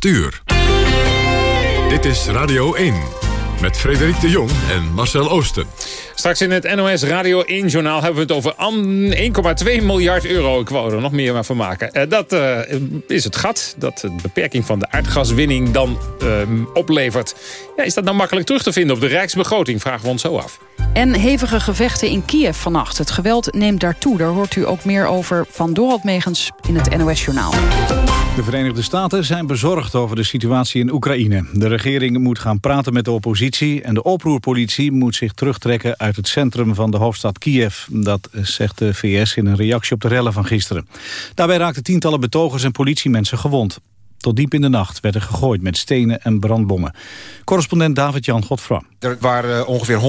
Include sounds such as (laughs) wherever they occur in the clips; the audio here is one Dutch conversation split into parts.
8 uur. Dit is Radio 1 met Frederik de Jong en Marcel Oosten. Straks in het NOS Radio 1-journaal hebben we het over 1,2 miljard euro. Ik wou er nog meer van maken. Uh, dat uh, is het gat dat de beperking van de aardgaswinning dan uh, oplevert. Ja, is dat nou makkelijk terug te vinden op de rijksbegroting? Vragen we ons zo af. En hevige gevechten in Kiev vannacht. Het geweld neemt daartoe. Daar hoort u ook meer over van Dorald Megens in het NOS-journaal. De Verenigde Staten zijn bezorgd over de situatie in Oekraïne. De regering moet gaan praten met de oppositie... en de oproerpolitie moet zich terugtrekken uit het centrum van de hoofdstad Kiev. Dat zegt de VS in een reactie op de rellen van gisteren. Daarbij raakten tientallen betogers en politiemensen gewond. Tot diep in de nacht werden gegooid met stenen en brandbommen. Correspondent David-Jan Godfra. Er waren ongeveer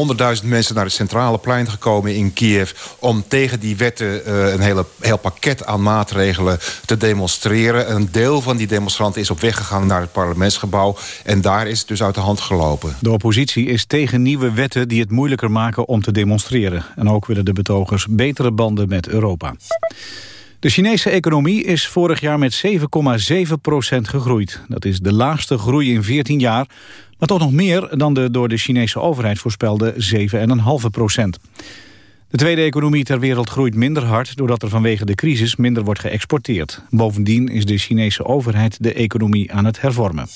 100.000 mensen naar het centrale plein gekomen in Kiev... om tegen die wetten uh, een hele, heel pakket aan maatregelen te demonstreren. Een deel van die demonstranten is op weg gegaan naar het parlementsgebouw... en daar is het dus uit de hand gelopen. De oppositie is tegen nieuwe wetten die het moeilijker maken om te demonstreren. En ook willen de betogers betere banden met Europa. De Chinese economie is vorig jaar met 7,7% gegroeid. Dat is de laagste groei in 14 jaar, maar toch nog meer dan de door de Chinese overheid voorspelde 7,5% De tweede economie ter wereld groeit minder hard... doordat er vanwege de crisis minder wordt geëxporteerd. Bovendien is de Chinese overheid de economie aan het hervormen.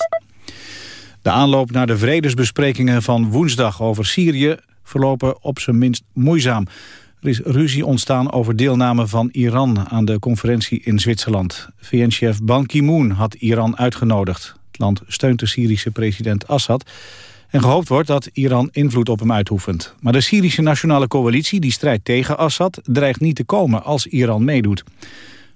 De aanloop naar de vredesbesprekingen van woensdag over Syrië... verlopen op zijn minst moeizaam. Er is ruzie ontstaan over deelname van Iran aan de conferentie in Zwitserland. VN-chef Ban Ki-moon had Iran uitgenodigd. Het land steunt de Syrische president Assad... en gehoopt wordt dat Iran invloed op hem uitoefent. Maar de Syrische Nationale Coalitie, die strijdt tegen Assad... dreigt niet te komen als Iran meedoet. Er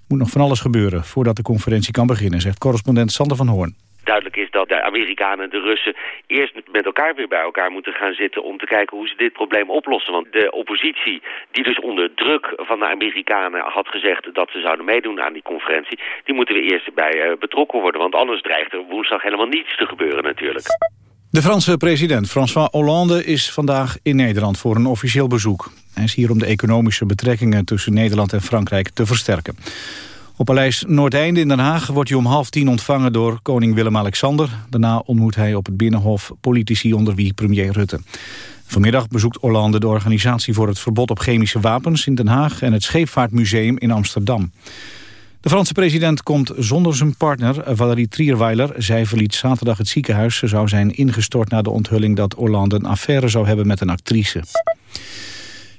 moet nog van alles gebeuren voordat de conferentie kan beginnen... zegt correspondent Sander van Hoorn duidelijk is dat de Amerikanen en de Russen eerst met elkaar weer bij elkaar moeten gaan zitten om te kijken hoe ze dit probleem oplossen. Want de oppositie, die dus onder druk van de Amerikanen had gezegd dat ze zouden meedoen aan die conferentie, die moeten we eerst bij uh, betrokken worden. Want anders dreigt er woensdag helemaal niets te gebeuren natuurlijk. De Franse president François Hollande is vandaag in Nederland voor een officieel bezoek. Hij is hier om de economische betrekkingen tussen Nederland en Frankrijk te versterken. Op Paleis Noordeinde in Den Haag wordt hij om half tien ontvangen door koning Willem-Alexander. Daarna ontmoet hij op het Binnenhof politici onder wie premier Rutte. Vanmiddag bezoekt Hollande de organisatie voor het verbod op chemische wapens in Den Haag... en het Scheepvaartmuseum in Amsterdam. De Franse president komt zonder zijn partner Valérie Trierweiler. Zij verliet zaterdag het ziekenhuis. Ze zou zijn ingestort na de onthulling dat Hollande een affaire zou hebben met een actrice.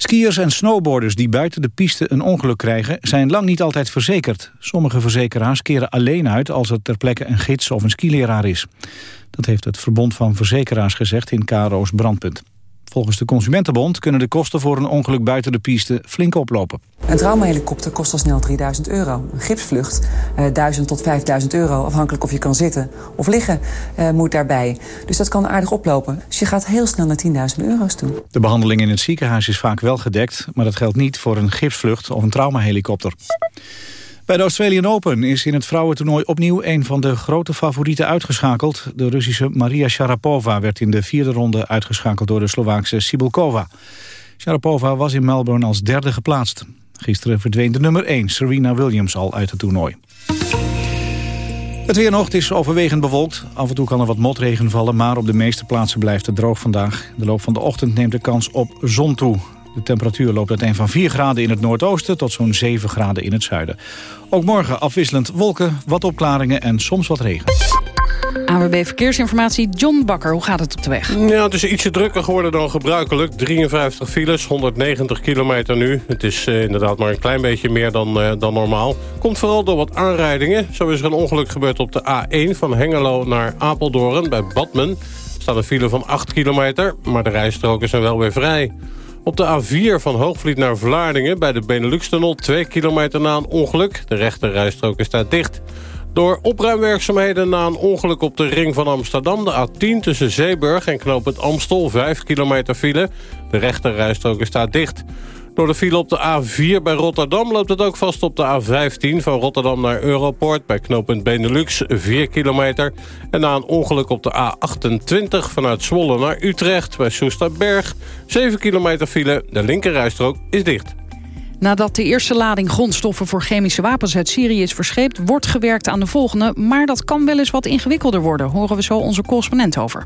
Skiers en snowboarders die buiten de piste een ongeluk krijgen... zijn lang niet altijd verzekerd. Sommige verzekeraars keren alleen uit als er ter plekke een gids of een skileraar is. Dat heeft het Verbond van Verzekeraars gezegd in KRO's Brandpunt. Volgens de Consumentenbond kunnen de kosten voor een ongeluk buiten de piste flink oplopen. Een traumahelikopter kost al snel 3000 euro. Een gipsvlucht uh, 1000 tot 5000 euro, afhankelijk of je kan zitten of liggen, uh, moet daarbij. Dus dat kan aardig oplopen. Dus je gaat heel snel naar 10.000 euro's toe. De behandeling in het ziekenhuis is vaak wel gedekt, maar dat geldt niet voor een gipsvlucht of een traumahelikopter. Bij de Australian Open is in het vrouwentoernooi opnieuw een van de grote favorieten uitgeschakeld. De Russische Maria Sharapova werd in de vierde ronde uitgeschakeld door de Slovaakse Sibulkova. Sharapova was in Melbourne als derde geplaatst. Gisteren verdween de nummer 1, Serena Williams, al uit het toernooi. Het weer nog, is overwegend bewolkt. Af en toe kan er wat motregen vallen, maar op de meeste plaatsen blijft het droog vandaag. De loop van de ochtend neemt de kans op zon toe. De temperatuur loopt uiteen van 4 graden in het noordoosten tot zo'n 7 graden in het zuiden. Ook morgen afwisselend wolken, wat opklaringen en soms wat regen. AWB Verkeersinformatie, John Bakker. Hoe gaat het op de weg? Ja, het is ietsje drukker geworden dan gebruikelijk. 53 files, 190 kilometer nu. Het is uh, inderdaad maar een klein beetje meer dan, uh, dan normaal. Komt vooral door wat aanrijdingen. Zo is er een ongeluk gebeurd op de A1 van Hengelo naar Apeldoorn bij Badmen. Er staat een file van 8 kilometer, maar de rijstroken zijn wel weer vrij. Op de A4 van Hoogvliet naar Vlaardingen bij de Benelux-tunnel... 2 kilometer na een ongeluk. De rechte rijstrook is daar dicht. Door opruimwerkzaamheden na een ongeluk op de ring van Amsterdam... de A10 tussen Zeeburg en knooppunt Amstel, 5 kilometer file. De rechte rijstrook is daar dicht. Door de file op de A4 bij Rotterdam loopt het ook vast op de A15... van Rotterdam naar Europort bij knooppunt Benelux, 4 kilometer. En na een ongeluk op de A28 vanuit Zwolle naar Utrecht bij Soesterberg... 7 kilometer file, de linkerrijstrook is dicht. Nadat de eerste lading grondstoffen voor chemische wapens uit Syrië is verscheept... wordt gewerkt aan de volgende, maar dat kan wel eens wat ingewikkelder worden. Horen we zo onze correspondent over.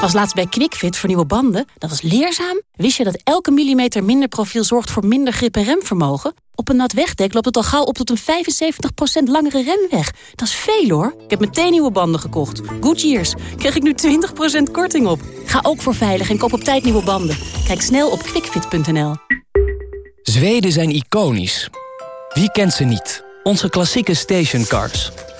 Was laatst bij QuickFit voor nieuwe banden. Dat was leerzaam. Wist je dat elke millimeter minder profiel zorgt voor minder grip en remvermogen? Op een nat wegdek loopt het al gauw op tot een 75% langere remweg. Dat is veel hoor. Ik heb meteen nieuwe banden gekocht. Goodyears. Krijg ik nu 20% korting op. Ga ook voor veilig en koop op tijd nieuwe banden. Kijk snel op quickfit.nl. Zweden zijn iconisch. Wie kent ze niet? Onze klassieke stationcars.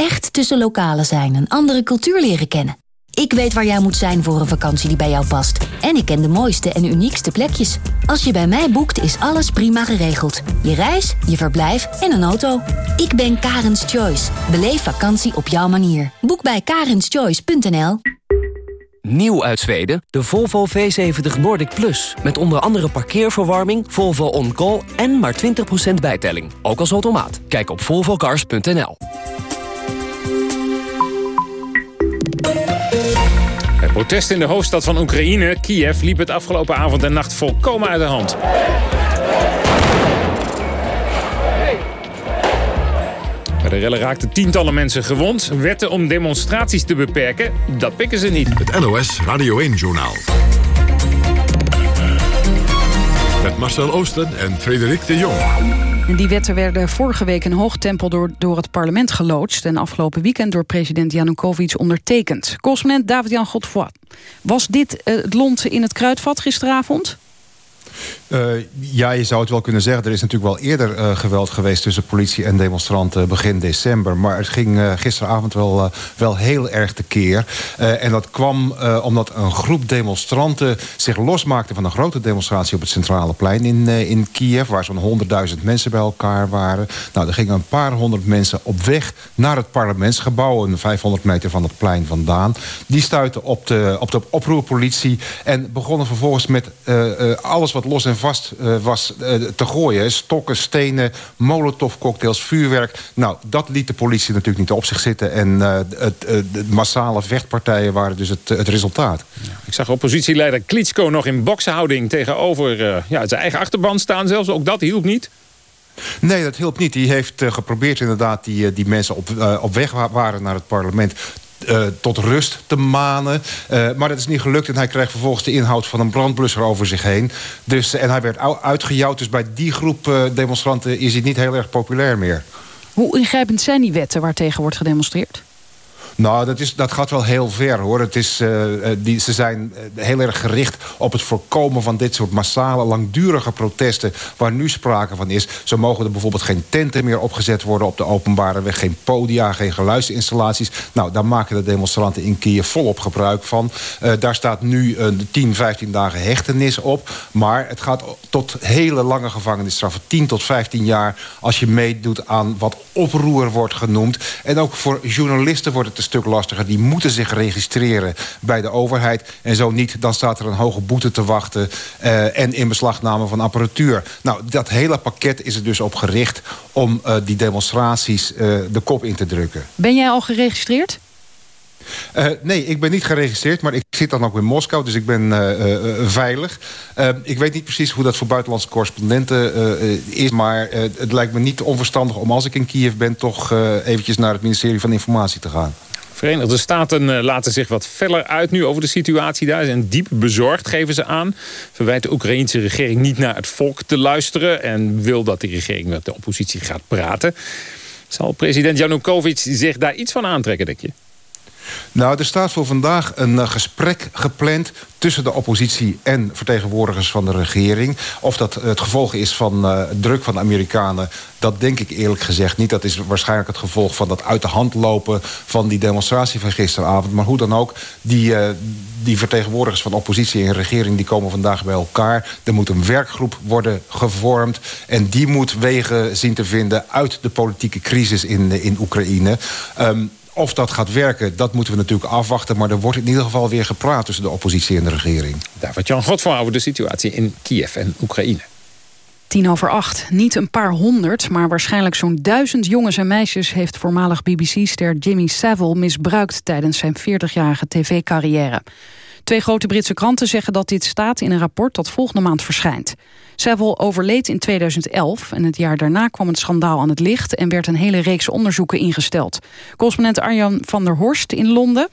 Echt tussen lokalen zijn en andere cultuur leren kennen. Ik weet waar jij moet zijn voor een vakantie die bij jou past. En ik ken de mooiste en uniekste plekjes. Als je bij mij boekt, is alles prima geregeld. Je reis, je verblijf en een auto. Ik ben Karens Choice. Beleef vakantie op jouw manier. Boek bij karenschoice.nl Nieuw uit Zweden, de Volvo V70 Nordic Plus. Met onder andere parkeerverwarming, Volvo On Call en maar 20% bijtelling. Ook als automaat. Kijk op volvocars.nl. Het protest in de hoofdstad van Oekraïne, Kiev, liep het afgelopen avond en nacht volkomen uit de hand. Bij de rellen raakten tientallen mensen gewond. Wetten om demonstraties te beperken, dat pikken ze niet. Het NOS Radio 1-journaal. Met Marcel Oosten en Frederik de Jong. Die wetten werden vorige week in hoog tempo door, door het parlement geloodst... en afgelopen weekend door president Janukovic ondertekend. Correspondent David-Jan Godfroy. Was dit uh, het lont in het kruidvat gisteravond? Uh, ja, je zou het wel kunnen zeggen. Er is natuurlijk wel eerder uh, geweld geweest tussen politie en demonstranten begin december. Maar het ging uh, gisteravond wel, wel heel erg tekeer. en dat kwam omdat een groep demonstranten zich losmaakte van een grote demonstratie op het centrale plein in, in Kiev. Waar zo'n 100.000 mensen bij elkaar waren. Nou, er gingen een paar honderd mensen op weg naar het parlementsgebouw. Een 500 meter van het plein vandaan. Die stuitten op de, op de oproerpolitie. En begonnen vervolgens met alles wat los en vast uh, was uh, te gooien. Stokken, stenen, molotovcocktails, vuurwerk. Nou, dat liet de politie natuurlijk niet op zich zitten. En uh, het, de massale vechtpartijen waren dus het, het resultaat. Ja, ik zag oppositieleider Klitschko nog in boksenhouding... tegenover ja, zijn eigen achterban staan zelfs. Ook dat hielp niet. Nee, dat hielp niet. Die heeft geprobeerd inderdaad die, die mensen op, uh, op weg waren naar het parlement uh, tot rust te manen. Uh, maar dat is niet gelukt en hij kreeg vervolgens de inhoud van een brandblusser over zich heen. Dus, en hij werd uitgejouwd, dus bij die groep demonstranten is hij niet heel erg populair meer. Hoe ingrijpend zijn die wetten waartegen wordt gedemonstreerd? Nou, dat, is, dat gaat wel heel ver, hoor. Het is, uh, die, ze zijn heel erg gericht op het voorkomen van dit soort massale, langdurige protesten... waar nu sprake van is. Zo mogen er bijvoorbeeld geen tenten meer opgezet worden op de openbare weg. Geen podia, geen geluidsinstallaties. Nou, daar maken de demonstranten in Kiev volop gebruik van. Daar staat nu een 10, 15 dagen hechtenis op. Maar het gaat tot hele lange gevangenisstraffen. 10 tot 15 jaar als je meedoet aan wat oproer wordt genoemd. En ook voor journalisten wordt het een stuk lastiger. Die moeten zich registreren bij de overheid. En zo niet, dan staat er een hoge boete te wachten... Uh, en inbeslagname van apparatuur. Nou, dat hele pakket is er dus op gericht... om uh, die demonstraties uh, de kop in te drukken. Ben jij al geregistreerd? Uh, nee, ik ben niet geregistreerd, maar ik zit dan ook in Moskou, dus ik ben uh, uh, veilig. ik weet niet precies hoe dat voor buitenlandse correspondenten is, maar het lijkt me niet onverstandig om als ik in Kiev ben toch eventjes naar het ministerie van Informatie te gaan. Verenigde Staten eh, laten zich wat feller uit nu over de situatie daar. Ze zijn diep bezorgd, geven ze aan. Verwijt de Oekraïnse regering niet naar het volk te luisteren... en wil dat die regering met de oppositie gaat praten. Zal president Janukovic zich daar iets van aantrekken, denk je? Nou, er staat voor vandaag een uh, gesprek gepland tussen de oppositie en vertegenwoordigers van de regering. Of dat het gevolg is van uh, druk van de Amerikanen, dat denk ik eerlijk gezegd niet. Dat is waarschijnlijk het gevolg van dat uit de hand lopen van die demonstratie van gisteravond. Maar hoe dan ook, die, uh, die vertegenwoordigers van oppositie en regering... die komen vandaag bij elkaar. Er moet een werkgroep worden gevormd. En die moet wegen zien te vinden uit de politieke crisis in, in Oekraïne. Um, of dat gaat werken, dat moeten we natuurlijk afwachten. Maar er wordt in ieder geval weer gepraat tussen de oppositie en de regering. David-Jan Godfroy over de situatie in Kiev en Oekraïne. Tien over acht. Niet een paar honderd, maar waarschijnlijk zo'n duizend jongens en meisjes... heeft voormalig BBC-ster Jimmy Savile misbruikt... tijdens zijn 40-jarige tv-carrière. Twee grote Britse kranten zeggen dat dit staat in een rapport dat volgende maand verschijnt. Savile overleed in 2011 en het jaar daarna kwam het schandaal aan het licht... en werd een hele reeks onderzoeken ingesteld. Correspondent Arjan van der Horst in Londen.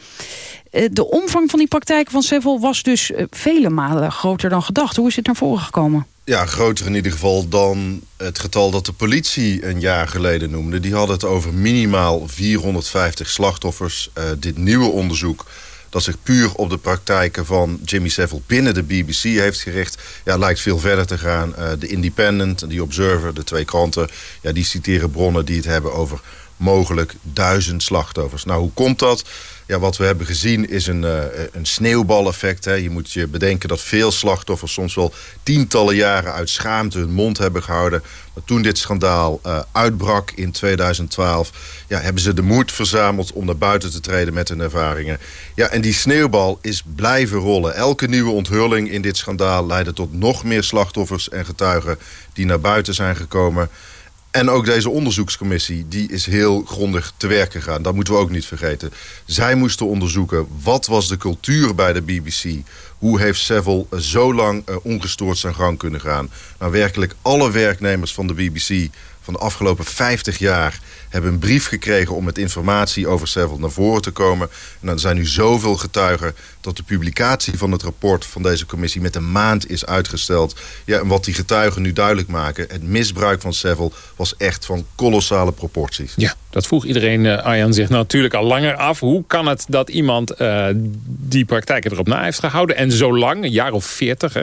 Eh, de omvang van die praktijken van Savile was dus eh, vele malen groter dan gedacht. Hoe is dit naar voren gekomen? Ja, groter in ieder geval dan het getal dat de politie een jaar geleden noemde. Die hadden het over minimaal 450 slachtoffers. Uh, dit nieuwe onderzoek dat zich puur op de praktijken van Jimmy Savile binnen de BBC heeft gericht... Ja, lijkt veel verder te gaan. Uh, de Independent en The Observer, de twee kranten... Ja, die citeren bronnen die het hebben over mogelijk duizend slachtoffers. Nou, hoe komt dat? Ja, wat we hebben gezien is een, uh, een sneeuwbaleffect. Hè. Je moet je bedenken dat veel slachtoffers soms wel tientallen jaren uit schaamte hun mond hebben gehouden. Maar toen dit schandaal uh, uitbrak in 2012, ja, hebben ze de moed verzameld om naar buiten te treden met hun ervaringen. Ja, en die sneeuwbal is blijven rollen. Elke nieuwe onthulling in dit schandaal leidde tot nog meer slachtoffers en getuigen die naar buiten zijn gekomen. En ook deze onderzoekscommissie die is heel grondig te werk gegaan. Dat moeten we ook niet vergeten. Zij moesten onderzoeken wat was de cultuur bij de BBC. Hoe heeft Seville zo lang uh, ongestoord zijn gang kunnen gaan. Nou, werkelijk alle werknemers van de BBC van de afgelopen 50 jaar hebben een brief gekregen om met informatie over Seville naar voren te komen. En er zijn nu zoveel getuigen dat de publicatie van het rapport van deze commissie met een maand is uitgesteld. Ja, en wat die getuigen nu duidelijk maken, het misbruik van Seville was echt van kolossale proporties. Ja, dat vroeg iedereen, uh, Arjan, zich natuurlijk al langer af. Hoe kan het dat iemand uh, die praktijken erop na heeft gehouden en zo lang, een jaar of veertig,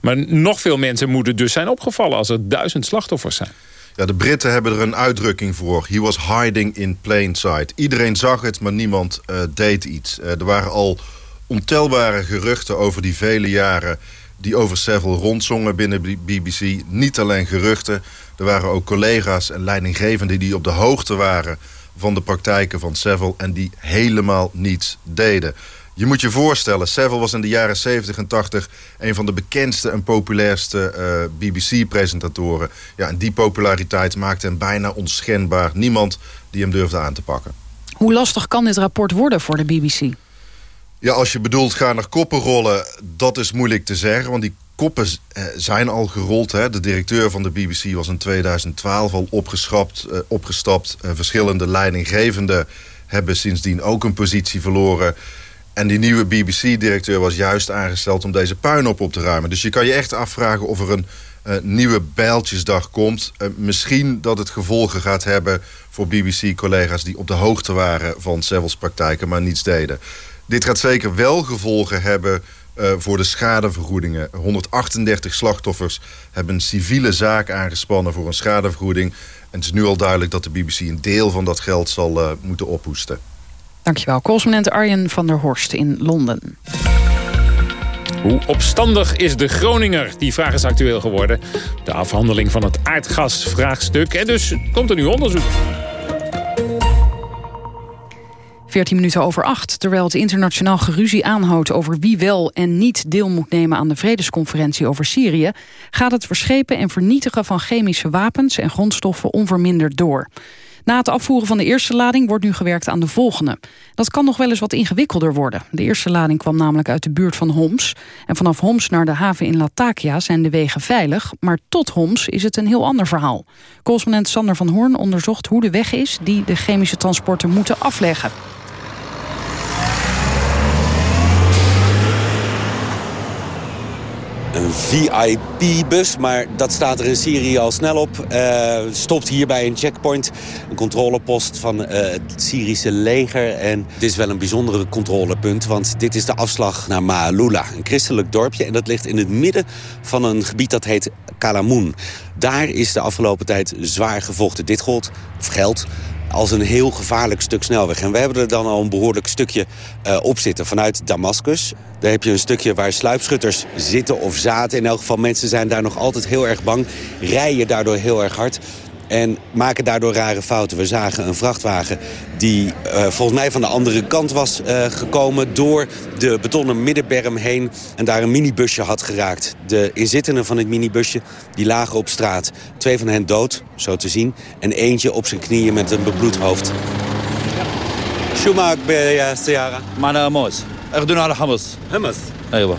maar nog veel mensen moeten dus zijn opgevallen als er duizend slachtoffers zijn. Ja, de Britten hebben er een uitdrukking voor. He was hiding in plain sight. Iedereen zag het, maar niemand uh, deed iets. Uh, er waren al ontelbare geruchten over die vele jaren... die over Seville rondzongen binnen BBC. Niet alleen geruchten. Er waren ook collega's en leidinggevenden die op de hoogte waren... van de praktijken van Seville en die helemaal niets deden. Je moet je voorstellen, Savile was in de jaren 70 en 80... een van de bekendste en populairste uh, BBC-presentatoren. Ja, en die populariteit maakte hem bijna onschendbaar. Niemand die hem durfde aan te pakken. Hoe lastig kan dit rapport worden voor de BBC? Ja, als je bedoelt, ga naar koppen rollen, dat is moeilijk te zeggen. Want die koppen zijn al gerold. Hè. De directeur van de BBC was in 2012 al opgeschrapt, uh, opgestapt. Uh, verschillende leidinggevenden hebben sindsdien ook een positie verloren... En die nieuwe BBC-directeur was juist aangesteld om deze puinhoop op te ruimen. Dus je kan je echt afvragen of er een uh, nieuwe bijltjesdag komt. Uh, misschien dat het gevolgen gaat hebben voor BBC-collega's... die op de hoogte waren van Seville's praktijken, maar niets deden. Dit gaat zeker wel gevolgen hebben uh, voor de schadevergoedingen. 138 slachtoffers hebben een civiele zaak aangespannen voor een schadevergoeding. En het is nu al duidelijk dat de BBC een deel van dat geld zal moeten ophoesten. Dankjewel, correspondent Arjen van der Horst in Londen. Hoe opstandig is de Groninger? Die vraag is actueel geworden. De afhandeling van het aardgasvraagstuk. En dus komt er nu onderzoek. 14 minuten over acht, terwijl het internationaal geruzie aanhoudt... over wie wel en niet deel moet nemen aan de vredesconferentie over Syrië... gaat het verschepen en vernietigen van chemische wapens en grondstoffen onverminderd door. Na het afvoeren van de eerste lading wordt nu gewerkt aan de volgende. Dat kan nog wel eens wat ingewikkelder worden. De eerste lading kwam namelijk uit de buurt van Homs. En vanaf Homs naar de haven in Latakia zijn de wegen veilig. Maar tot Homs is het een heel ander verhaal. Correspondent Sander van Hoorn onderzocht hoe de weg is... die de chemische transporten moeten afleggen. Een VIP-bus, maar dat staat er in Syrië al snel op. Uh, stopt hier bij een checkpoint, een controlepost van uh, het Syrische leger. En dit is wel een bijzondere controlepunt, want dit is de afslag naar Maalula. Een christelijk dorpje en dat ligt in het midden van een gebied dat heet Kalamoun. Daar is de afgelopen tijd zwaar gevochten. Dit gold, of geldt, als een heel gevaarlijk stuk snelweg. En we hebben er dan al een behoorlijk stukje uh, op zitten vanuit Damascus. Daar heb je een stukje waar sluipschutters zitten of zaten. In elk geval, mensen zijn daar nog altijd heel erg bang. Rijden daardoor heel erg hard. En maken daardoor rare fouten. We zagen een vrachtwagen die uh, volgens mij van de andere kant was uh, gekomen... door de betonnen middenberm heen en daar een minibusje had geraakt. De inzittenden van het minibusje die lagen op straat. Twee van hen dood, zo te zien. En eentje op zijn knieën met een bebloed hoofd. شو معك بالسيارة؟ معنا موز. اخذونا على حمص. حمص. ايوه.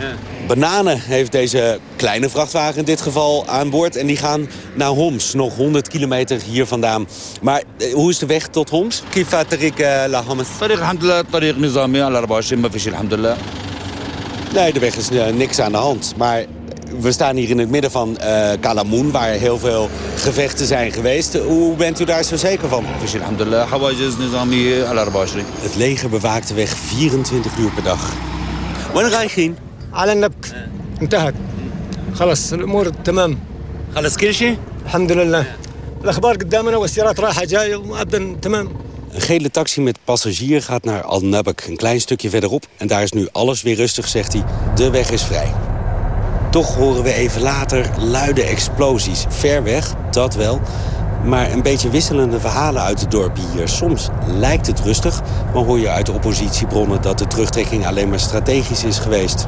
Bananen heeft deze kleine vrachtwagen in dit geval aan boord. En die gaan naar Homs, nog 100 kilometer hier vandaan. Maar eh, hoe is de weg tot Homs? Kifa Tariq eh, La Hamas. Tariq Nizami, Nee, de weg is eh, niks aan de hand. Maar we staan hier in het midden van uh, waar heel veel gevechten zijn geweest. Hoe bent u daar zo zeker van? Het leger bewaakt de weg 24 uur per dag. Wanneer ga je على النبك انتهت خلص الامور تمام خلص كل شيء الحمد لله الاخبار قدامنا والسيارات رايحه جايه وابدا تمام Een gele taxi met passagier gaat naar Al-Nabak, een klein stukje verderop. En daar is nu alles weer rustig, zegt hij. De weg is vrij. Toch horen we even later luide explosies. Ver weg, dat wel. Maar een beetje wisselende verhalen uit het dorp hier. Soms lijkt het rustig, maar hoor je uit de oppositiebronnen... dat de terugtrekking alleen maar strategisch is geweest.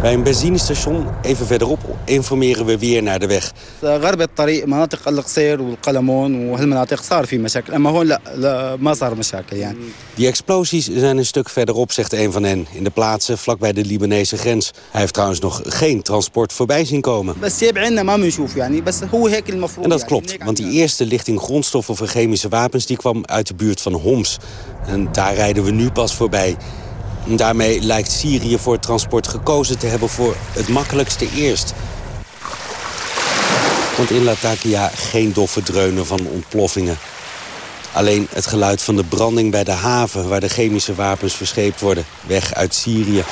Bij een benzinestation even verderop informeren we weer naar de weg. غرب الطريق مناطق القصير والقلمون وهالمناطق صار في مشاكل اما هون لا, لا ما صار مشاكل يعني. Die explosies zijn een stuk verderop, zegt een van hen. In de plaatsen vlakbij de Libanese grens. Hij heeft trouwens nog geen transport voorbij zien komen. En dat klopt, want die eerste lichting grondstoffen voor chemische wapens... die kwam uit de buurt van Homs. En daar rijden we nu pas voorbij. Daarmee lijkt Syrië voor transport gekozen te hebben voor het makkelijkste eerst. Want in Latakia geen doffe dreunen van ontploffingen. Alleen het geluid van de branding bij de haven... waar de chemische wapens verscheept worden, weg uit Syrië.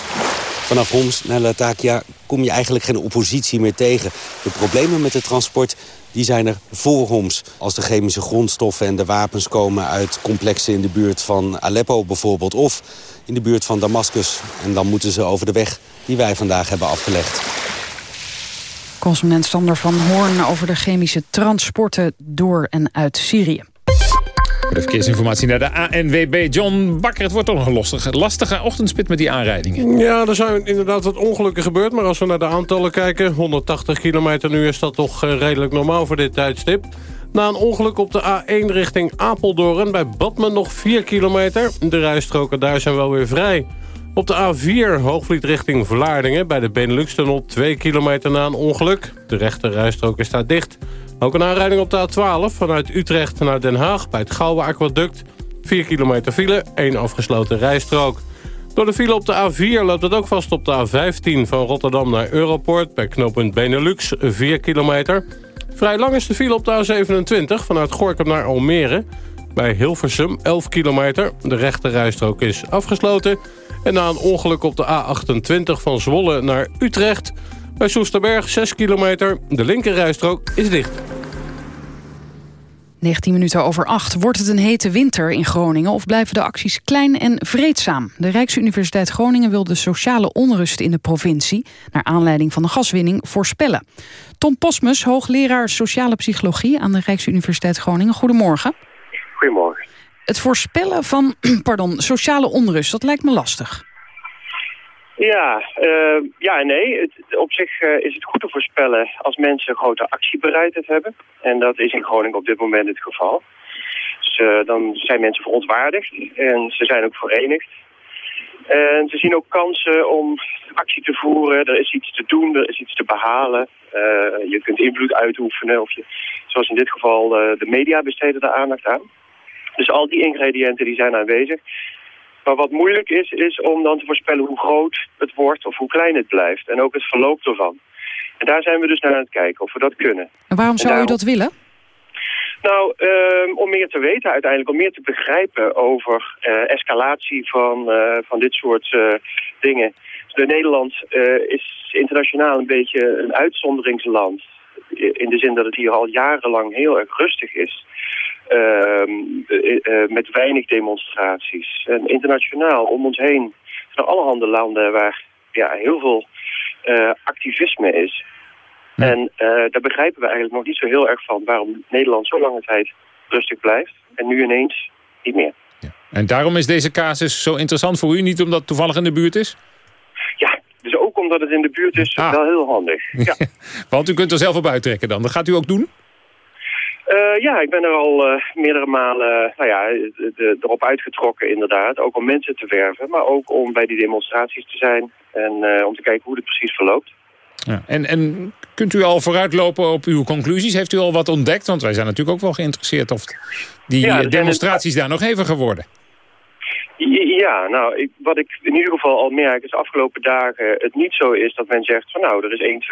Vanaf Homs naar Latakia kom je eigenlijk geen oppositie meer tegen. De problemen met het transport die zijn er voor Homs. Als de chemische grondstoffen en de wapens komen uit complexen in de buurt van Aleppo bijvoorbeeld... of in de buurt van Damascus. En dan moeten ze over de weg die wij vandaag hebben afgelegd. Consument Sander van Hoorn over de chemische transporten door en uit Syrië. Voor de verkeersinformatie naar de ANWB. John Bakker, het wordt toch een lastige, lastige ochtendspit met die aanrijdingen. Ja, er zijn inderdaad wat ongelukken gebeurd. Maar als we naar de aantallen kijken, 180 kilometer nu is dat toch eh, redelijk normaal voor dit tijdstip. Na een ongeluk op de A1 richting Apeldoorn bij Badmen nog 4 kilometer. De rijstroken daar zijn wel weer vrij. Op de A4 Hoogvliet richting Vlaardingen bij de Benelux-tunnel 2 kilometer na een ongeluk. De rechte rijstrook is daar dicht. Ook een aanrijding op de A12 vanuit Utrecht naar Den Haag bij het Gouwe Aquaduct. 4 kilometer file, 1 afgesloten rijstrook. Door de file op de A4 loopt het ook vast op de A15 van Rotterdam naar Europort... bij knooppunt Benelux, 4 kilometer. Vrij lang is de file op de A27 vanuit Gorkum naar Almere. Bij Hilversum, 11 kilometer. De rechte rijstrook is afgesloten. En na een ongeluk op de A28 van Zwolle naar Utrecht... bij Soesterberg, 6 kilometer. De linkerrijstrook is dicht. 19 minuten over 8. Wordt het een hete winter in Groningen of blijven de acties klein en vreedzaam? De Rijksuniversiteit Groningen wil de sociale onrust in de provincie... naar aanleiding van de gaswinning voorspellen. Tom Posmus, hoogleraar sociale psychologie aan de Rijksuniversiteit Groningen. Goedemorgen. Goedemorgen. Het voorspellen van (clears throat) pardon, sociale onrust, dat lijkt me lastig. Ja, uh, ja en nee. Het, op zich uh, is het goed te voorspellen als mensen grote actiebereidheid hebben. En dat is in Groningen op dit moment het geval. Dus uh, dan zijn mensen verontwaardigd en ze zijn ook verenigd. En ze zien ook kansen om actie te voeren. Er is iets te doen, er is iets te behalen. je kunt invloed uitoefenen. Of je, zoals in dit geval, de media besteden daar aandacht aan. Dus al die ingrediënten die zijn aanwezig. Maar wat moeilijk is, is om dan te voorspellen hoe groot het wordt of hoe klein het blijft. En ook het verloop ervan. En daar zijn we dus naar aan het kijken of we dat kunnen. En waarom zou u dat willen? Nou, um, om meer te weten uiteindelijk, om meer te begrijpen over uh, escalatie van, uh, van dit soort uh, dingen. De Nederland is internationaal een beetje een uitzonderingsland. In de zin dat het hier al jarenlang heel erg rustig is. Ehm, met weinig demonstraties. En internationaal om ons heen zijn er allerhande landen waar ja, heel veel activisme is. En daar begrijpen we eigenlijk nog niet zo heel erg van waarom Nederland zo lange tijd rustig blijft en nu ineens niet meer. Ja. En daarom is deze casus zo interessant voor u, niet omdat het toevallig in de buurt is? Ja, dus ook omdat het in de buurt is, ah. wel heel handig. Ja. (laughs) Want u kunt er zelf op uittrekken dan. Dat gaat u ook doen? Uh, ja, ik ben er al uh, meerdere malen nou ja, de, de, erop uitgetrokken inderdaad. Ook om mensen te werven, maar ook om bij die demonstraties te zijn. En uh, om te kijken hoe het precies verloopt. Ja. En, en kunt u al vooruitlopen op uw conclusies? Heeft u al wat ontdekt? Want wij zijn natuurlijk ook wel geïnteresseerd of die demonstraties daar nog even geworden. Ja, nou, ik, wat ik in ieder geval al merk is afgelopen dagen het niet zo is dat men zegt van nou, er is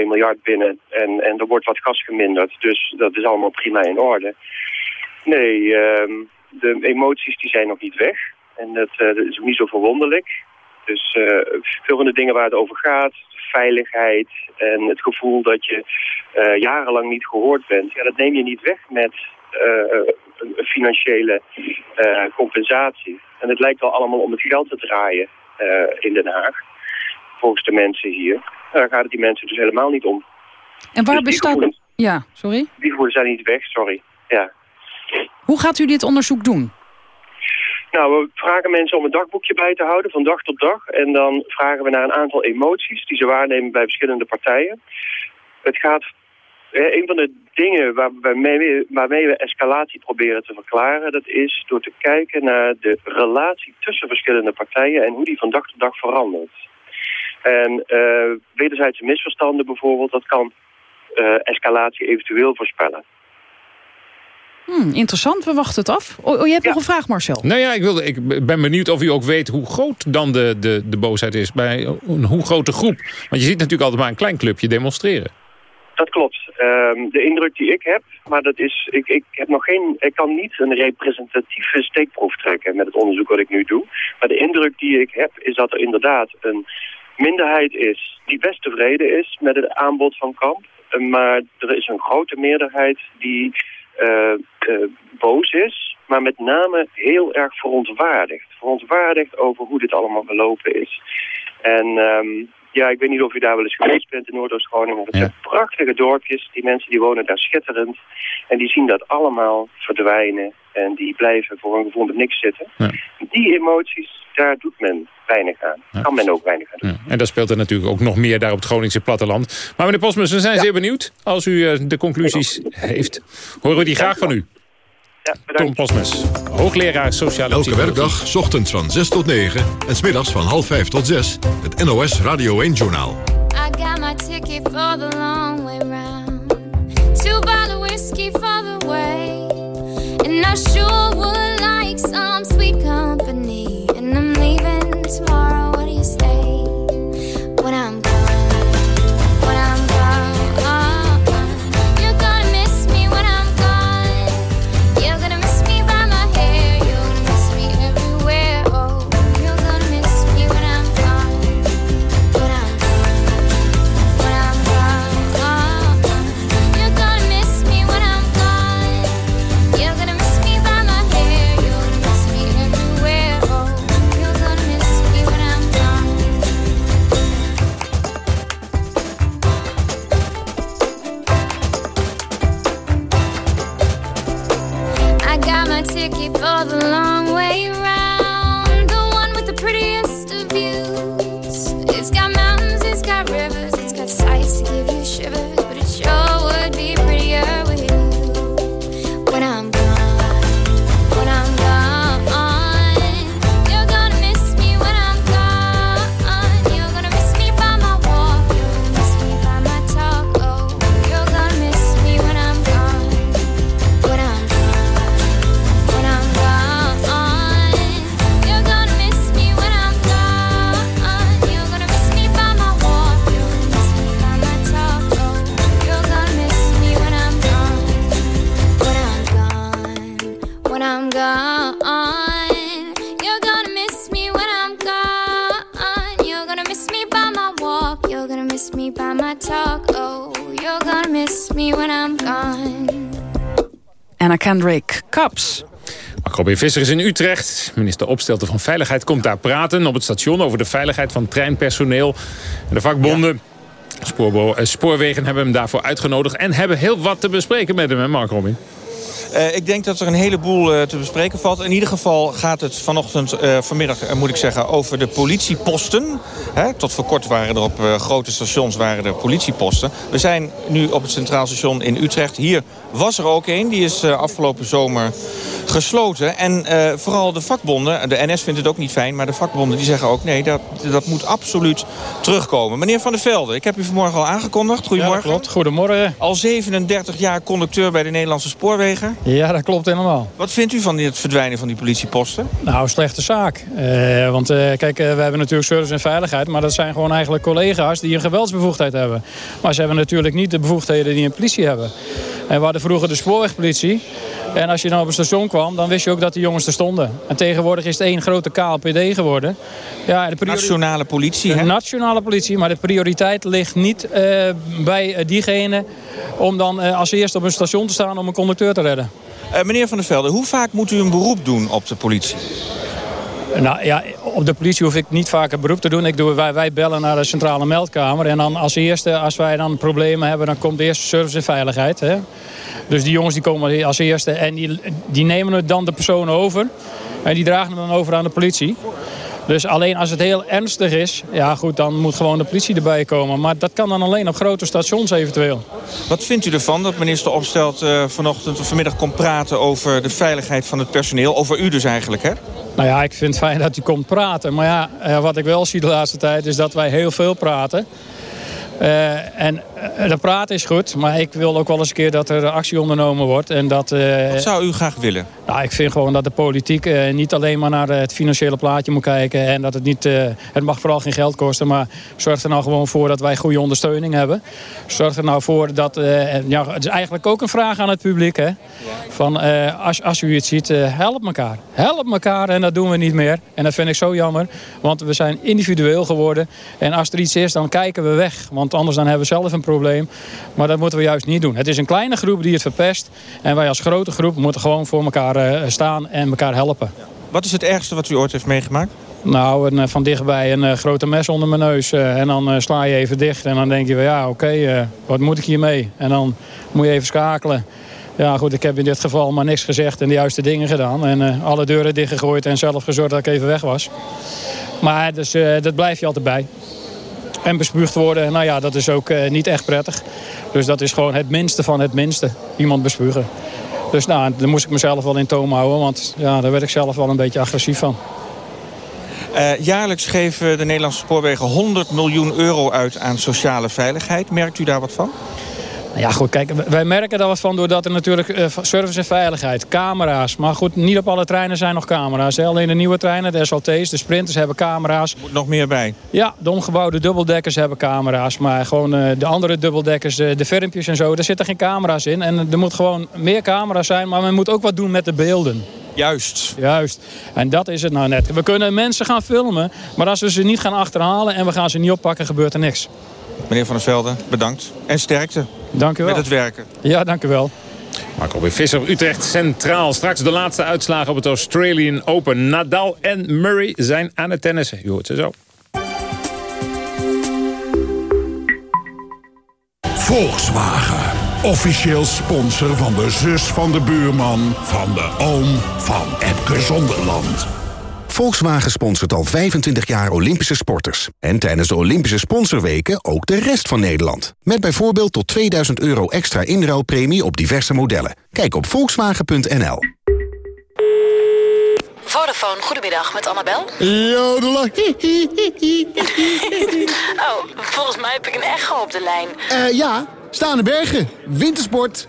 1,2 miljard binnen en, en er wordt wat gas geminderd. Dus dat is allemaal prima in orde. Nee, um, de emoties die zijn nog niet weg. En dat, dat is ook niet zo verwonderlijk. Dus uh, veel van de dingen waar het over gaat, veiligheid en het gevoel dat je uh, jarenlang niet gehoord bent. Ja, dat neem je niet weg met financiële uh, compensatie. En het lijkt wel allemaal om het geld te draaien in Den Haag. Volgens de mensen hier. Daar gaat het die mensen dus helemaal niet om. En waar dus bestaat... Ja, sorry? Die gevoelens zijn niet weg, sorry. Ja. Hoe gaat u dit onderzoek doen? Nou, we vragen mensen om een dagboekje bij te houden van dag tot dag. En dan vragen we naar een aantal emoties die ze waarnemen bij verschillende partijen. Het gaat... Een van de dingen waarmee, waarmee we escalatie proberen te verklaren... dat is door te kijken naar de relatie tussen verschillende partijen... en hoe die van dag tot dag verandert. En uh, wederzijdse misverstanden bijvoorbeeld... dat kan uh, escalatie eventueel voorspellen. Hmm, interessant, we wachten het af. Oh, je hebt nog een vraag, Marcel. Nou ja, ik, wilde, ik ben benieuwd of u ook weet hoe groot dan de, de, de boosheid is. Bij een hoe grote groep. Want je ziet natuurlijk altijd maar een klein clubje demonstreren. Dat klopt. Um, de indruk die ik heb, maar dat is, ik, ik, heb nog geen, ik kan niet een representatieve steekproef trekken met het onderzoek wat ik nu doe. Maar de indruk die ik heb is dat er inderdaad een minderheid is die best tevreden is met het aanbod van kamp. Maar er is een grote meerderheid die uh, uh, boos is, maar met name heel erg verontwaardigd. Verontwaardigd over hoe dit allemaal gelopen is. En um, ja, ik weet niet of u daar wel eens geweest bent in Noordoost-Groningen. Het zijn prachtige dorpjes. Die mensen die wonen daar schitterend. En die zien dat allemaal verdwijnen. En die blijven voor hun gevoel met niks zitten. Ja. Die emoties, daar doet men weinig aan. Ja. Kan men ook weinig aan doen. En dat speelt er natuurlijk ook nog meer daar op het Groningse platteland. Maar meneer Postmus, we zijn zeer benieuwd. Als u uh, de conclusies heeft, horen we die graag van u. Ja, Tom Posmes, hoogleraar sociale Elke werkdag, s ochtends van 6 tot 9 en smiddags van half 5 tot 6, het NOS Radio 1-journaal. I got my ticket for the long way round. Two bottle whiskey for the way. And I sure would like some sweet company. And I'm leaving tomorrow, what do you say? the line. Kendrick, Cups. Mark Robin Visser is in Utrecht. Minister Opstelten van Veiligheid komt daar praten op het station... over de veiligheid van treinpersoneel. En de vakbonden, spoorbo- eh, spoorwegen, hebben hem daarvoor uitgenodigd... en hebben heel wat te bespreken met hem, hè Mark Robin? Eh, ik denk dat er een heleboel eh, te bespreken valt. In ieder geval gaat het vanochtend, eh, vanmiddag moet ik zeggen, over de politieposten. Hè, tot voor kort waren er op grote stations waren er politieposten. We zijn nu op het Centraal Station in Utrecht. Hier was er ook een, die is afgelopen zomer gesloten. En eh, vooral de vakbonden, de NS vindt het ook niet fijn... maar de vakbonden die zeggen ook, nee, dat, dat moet absoluut terugkomen. Meneer Van der Velde, ik heb u vanmorgen al aangekondigd. Goedemorgen. klopt. Goedemorgen. Al 37 jaar conducteur bij de Nederlandse Spoorwegen. Ja, dat klopt helemaal. Wat vindt u van het verdwijnen van die politieposten? Nou, slechte zaak. Eh, want eh, kijk, we hebben natuurlijk service en veiligheid... maar dat zijn gewoon eigenlijk collega's die een geweldsbevoegdheid hebben. Maar ze hebben natuurlijk niet de bevoegdheden die een politie hebben. En we hadden vroeger de spoorwegpolitie. En als je dan op een station kwam, dan wist je ook dat die jongens er stonden. En tegenwoordig is het één grote KLPD geworden. Ja, de Nationale politie, De hè? nationale politie, maar de prioriteit ligt niet eh, bij eh, diegene... om dan eh, als eerste op een station te staan om een conducteur te redden. Meneer Van der Velde, hoe vaak moet u een beroep doen op de politie? Nou ja, op de politie hoef ik niet vaak een beroep te doen. Ik doe, wij, wij bellen naar de centrale meldkamer. En dan als eerste, als wij dan problemen hebben, dan komt eerst service en veiligheid. Hè? Dus die jongens die komen als eerste en die, die nemen het dan de persoon over. En die dragen hem dan over aan de politie. Dus alleen als het heel ernstig is, ja goed, dan moet gewoon de politie erbij komen. Maar dat kan dan alleen op grote stations eventueel. Wat vindt u ervan dat minister Opstelt eh, vanochtend of vanmiddag komt praten over de veiligheid van het personeel? Over u dus eigenlijk, hè? Nou ja, ik vind het fijn dat hij komt praten. Maar ja, eh, wat ik wel zie de laatste tijd is dat wij heel veel praten. Eh, en de praten is goed, maar ik wil ook wel eens een keer dat er actie ondernomen wordt. En dat, eh, Wat zou u graag willen? nou, ik vind gewoon dat de politiek eh, niet alleen maar naar het financiële plaatje moet kijken. En dat het niet, eh, het mag vooral geen geld kosten, maar zorg er nou gewoon voor dat wij goede ondersteuning hebben. Zorg er nou voor dat, eh, ja, het is eigenlijk ook een vraag aan het publiek. Hè, van eh, als, als u het ziet, eh, help elkaar. Help elkaar en dat doen we niet meer. En dat vind ik zo jammer, want we zijn individueel geworden. En als er iets is, dan kijken we weg. Want anders dan hebben we zelf een probleem. Maar dat moeten we juist niet doen. Het is een kleine groep die het verpest. En wij als grote groep moeten gewoon voor elkaar eh, staan en elkaar helpen. Wat is het ergste wat u ooit heeft meegemaakt? Nou, een, eh, van dichtbij een eh, grote mes onder mijn neus. en dan sla je even dicht. En dan denk je, ja, oké, wat moet ik hiermee? En dan moet je even schakelen. Ja, goed, ik heb in dit geval maar niks gezegd en de juiste dingen gedaan. En alle deuren dichtgegooid en zelf gezorgd dat ik even weg was. Maar dus, dat blijf je altijd bij. En bespuugd worden, nou ja, dat is ook eh, niet echt prettig. Dus dat is gewoon het minste van het minste. Iemand bespugen. Dus nou, daar moest ik mezelf wel in toom houden. Want ja, daar werd ik zelf wel een beetje agressief van. Eh, jaarlijks geven de Nederlandse spoorwegen 100 miljoen euro uit aan sociale veiligheid. Merkt u daar wat van? Ja, goed, kijk, wij merken daar wat van doordat er natuurlijk eh, service en veiligheid, camera's. Maar goed, niet op alle treinen zijn nog camera's. Hè. Alleen de nieuwe treinen, de SLT's, de sprinters hebben camera's. Moet nog meer bij? Ja, de omgebouwde dubbeldekkers hebben camera's. Maar gewoon eh, de andere dubbeldekkers, eh, de vermpjes en zo, daar zitten geen camera's in. En er moet gewoon meer camera's zijn, maar men moet ook wat doen met de beelden. Juist. Juist. En dat is het nou net. We kunnen mensen gaan filmen, maar als we ze niet gaan achterhalen en we gaan ze niet oppakken, gebeurt er niks. Meneer Van der Velde, bedankt. En sterkte. Dank u wel. Met het werken. Ja, dank u wel. Marco Robin Visser op Utrecht Centraal. Straks de laatste uitslagen op het Australian Open. Nadal en Murray zijn aan het tennissen. Je hoort ze zo. Volkswagen. Officieel sponsor van de zus van de buurman... van de oom van Epke Zonderland. Volkswagen sponsort al 25 jaar Olympische sporters. En tijdens de Olympische sponsorweken ook de rest van Nederland. Met bijvoorbeeld tot 2000 euro extra inruilpremie op diverse modellen. Kijk op volkswagen.nl. Vodafone, goedemiddag, met Annabel. Jodela. (laughs) (laughs) Oh, volgens mij heb ik een echo op de lijn. Eh ja, staande bergen, wintersport,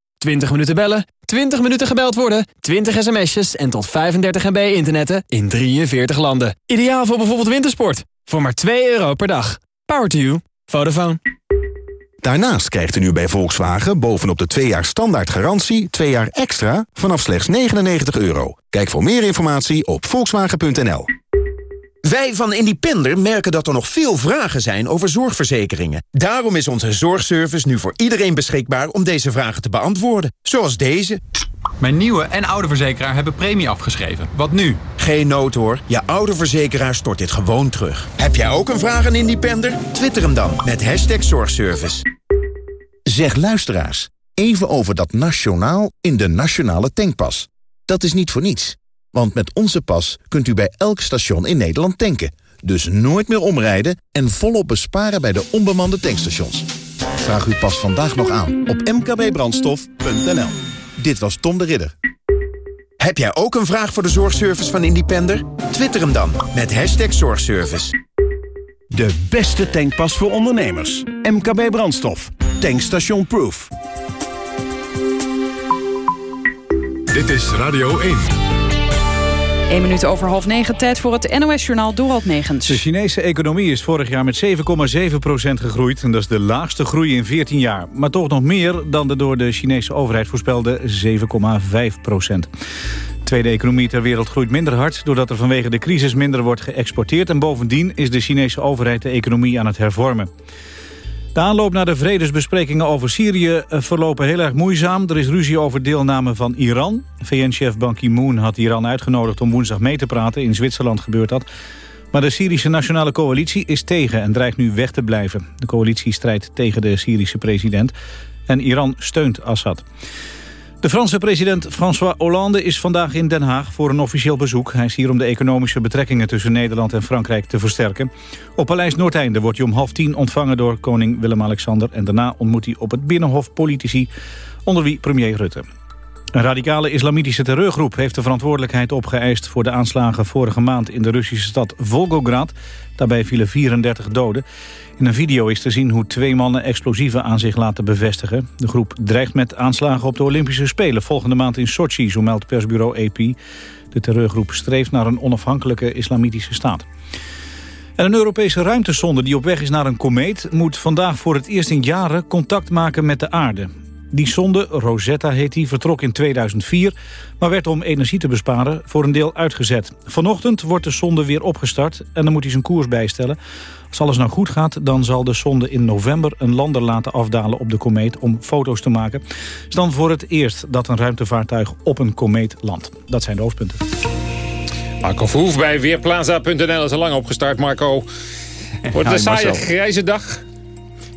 20 minuten bellen, 20 minuten gebeld worden, 20 sms'jes en tot 35 MB internetten in 43 landen. Ideaal voor bijvoorbeeld wintersport. Voor maar 2 euro per dag. Power to you. Vodafone. Daarnaast krijgt u nu bij Volkswagen bovenop de 2 jaar standaard garantie... 2 jaar extra vanaf slechts 99 euro. Kijk voor meer informatie op volkswagen.nl. Wij van Independer merken dat er nog veel vragen zijn over zorgverzekeringen. Daarom is onze zorgservice nu voor iedereen beschikbaar om deze vragen te beantwoorden. Zoals deze. Mijn nieuwe en oude verzekeraar hebben premie afgeschreven. Wat nu? Geen nood hoor, je oude verzekeraar stort dit gewoon terug. Heb jij ook een vraag aan Independer? Twitter hem dan met hashtag zorgservice. Zeg luisteraars, even over dat nationaal in de nationale tankpas. Dat is niet voor niets. Want met onze pas kunt u bij elk station in Nederland tanken. Dus nooit meer omrijden en volop besparen bij de onbemande tankstations. Vraag uw pas vandaag nog aan op mkbbrandstof.nl. Dit was Tom de Ridder. Heb jij ook een vraag voor de zorgservice van Independer? Twitter hem dan met hashtag zorgservice. De beste tankpas voor ondernemers. MKB Brandstof. Tankstation Proof. Dit is Radio 1. 1 minuut over half negen, tijd voor het NOS-journaal Dorald Negens. De Chinese economie is vorig jaar met 7,7% gegroeid. En dat is de laagste groei in 14 jaar. Maar toch nog meer dan de door de Chinese overheid voorspelde 7,5% Tweede economie ter wereld groeit minder hard... doordat er vanwege de crisis minder wordt geëxporteerd. En bovendien is de Chinese overheid de economie aan het hervormen. De aanloop naar de vredesbesprekingen over Syrië eh, verlopen heel erg moeizaam. Er is ruzie over deelname van Iran. VN-chef Ban Ki-moon had Iran uitgenodigd om woensdag mee te praten. In Zwitserland gebeurt dat. Maar de Syrische Nationale Coalitie is tegen en dreigt nu weg te blijven. De coalitie strijdt tegen de Syrische president. En Iran steunt Assad. De Franse president François Hollande is vandaag in Den Haag voor een officieel bezoek. Hij is hier om de economische betrekkingen tussen Nederland en Frankrijk te versterken. Op Paleis Noordeinde wordt hij om half tien ontvangen door koning Willem-Alexander... en daarna ontmoet hij op het Binnenhof politici, onder wie premier Rutte. Een radicale islamitische terreurgroep heeft de verantwoordelijkheid opgeëist... voor de aanslagen vorige maand in de Russische stad Volgograd. Daarbij vielen 34 doden. In een video is te zien hoe twee mannen explosieven aan zich laten bevestigen. De groep dreigt met aanslagen op de Olympische Spelen... volgende maand in Sochi, zo meldt persbureau AP. De terreurgroep streeft naar een onafhankelijke islamitische staat. En een Europese ruimtesonde die op weg is naar een komeet... moet vandaag voor het eerst in jaren contact maken met de aarde. Die sonde, Rosetta heet die, vertrok in 2004... maar werd om energie te besparen voor een deel uitgezet. Vanochtend wordt de sonde weer opgestart en dan moet hij zijn koers bijstellen. Als alles nou goed gaat, dan zal de sonde in november... een lander laten afdalen op de komeet om foto's te maken. Het is dan voor het eerst dat een ruimtevaartuig op een komeet landt. Dat zijn de hoofdpunten. Marco Verhoef bij Weerplaza.nl is al lang opgestart, Marco. Wordt Ja, een saaie grijze dag?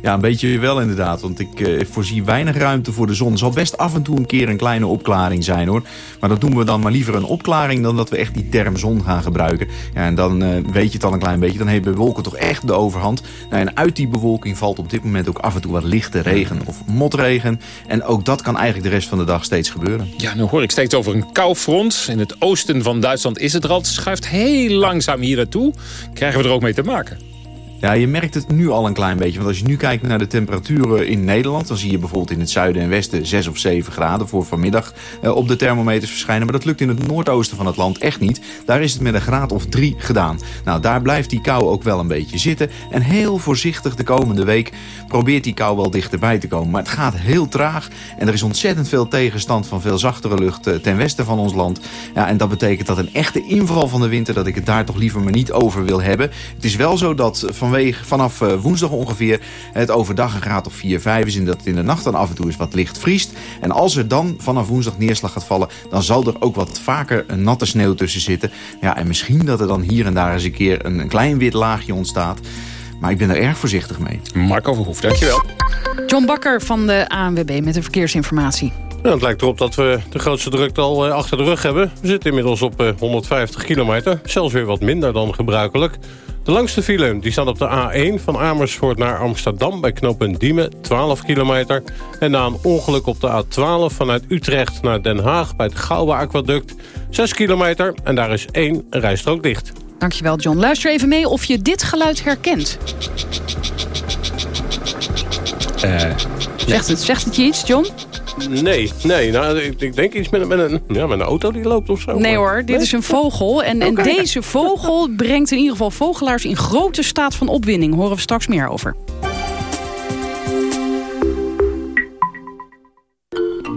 Ja, een beetje wel inderdaad. Want ik eh, voorzie weinig ruimte voor de zon. Er zal best af en toe een keer een kleine opklaring zijn hoor. Maar dat noemen we dan maar liever een opklaring dan dat we echt die term zon gaan gebruiken. Ja, en dan eh, weet je het al een klein beetje. Dan hebben bewolken toch echt de overhand. Nou, en uit die bewolking valt op dit moment ook af en toe wat lichte regen of motregen. En ook dat kan eigenlijk de rest van de dag steeds gebeuren. Ja, nu hoor ik steeds over een koufront. In het oosten van Duitsland is het er al. Het schuift heel langzaam hier naartoe. Krijgen we er ook mee te maken? Ja, je merkt het nu al een klein beetje. Want als je nu kijkt naar de temperaturen in Nederland... dan zie je bijvoorbeeld in het zuiden en westen 6 of 7 graden voor vanmiddag eh, op de thermometers verschijnen. Maar dat lukt in het noordoosten van het land echt niet. Daar is het met een graad of 3 gedaan. Nou, daar blijft die kou ook wel een beetje zitten. En heel voorzichtig de komende week probeert die kou wel dichterbij te komen. Maar het gaat heel traag. En er is ontzettend veel tegenstand van veel zachtere lucht eh, ten westen van ons land. Ja, en dat betekent dat een echte inval van de winter... dat ik het daar toch liever maar niet over wil hebben. Het is wel zo dat vanwege, vanaf eh, woensdag ongeveer... het overdag een graad of 4, 5 is... en dat het in de nacht dan af en toe eens wat licht vriest. En als er dan vanaf woensdag neerslag gaat vallen... dan zal er ook wat vaker een natte sneeuw tussen zitten. Ja, en misschien dat er dan hier en daar eens een keer een, een klein wit laagje ontstaat... Maar ik ben er erg voorzichtig mee. Marco Verhoef, dankjewel. John Bakker van de ANWB met de verkeersinformatie. Nou, het lijkt erop dat we de grootste drukte al eh, achter de rug hebben. We zitten inmiddels op eh, 150 kilometer. Zelfs weer wat minder dan gebruikelijk. De langste file die staat op de A1 van Amersfoort naar Amsterdam... bij knooppunt Diemen, 12 kilometer. En na een ongeluk op de A12 vanuit Utrecht naar Den Haag... bij het Gouwe Aquaduct, 6 kilometer. En daar is één rijstrook dicht. Dankjewel, John. Luister even mee of je dit geluid herkent. Zegt, het, zegt het je iets, John? Nee, nee. Nou, ik, ik denk iets met, met, een, ja, met een auto die loopt of zo. Nee hoor, dit is een vogel. En, en deze vogel brengt in ieder geval vogelaars in grote staat van opwinding. Horen we straks meer over.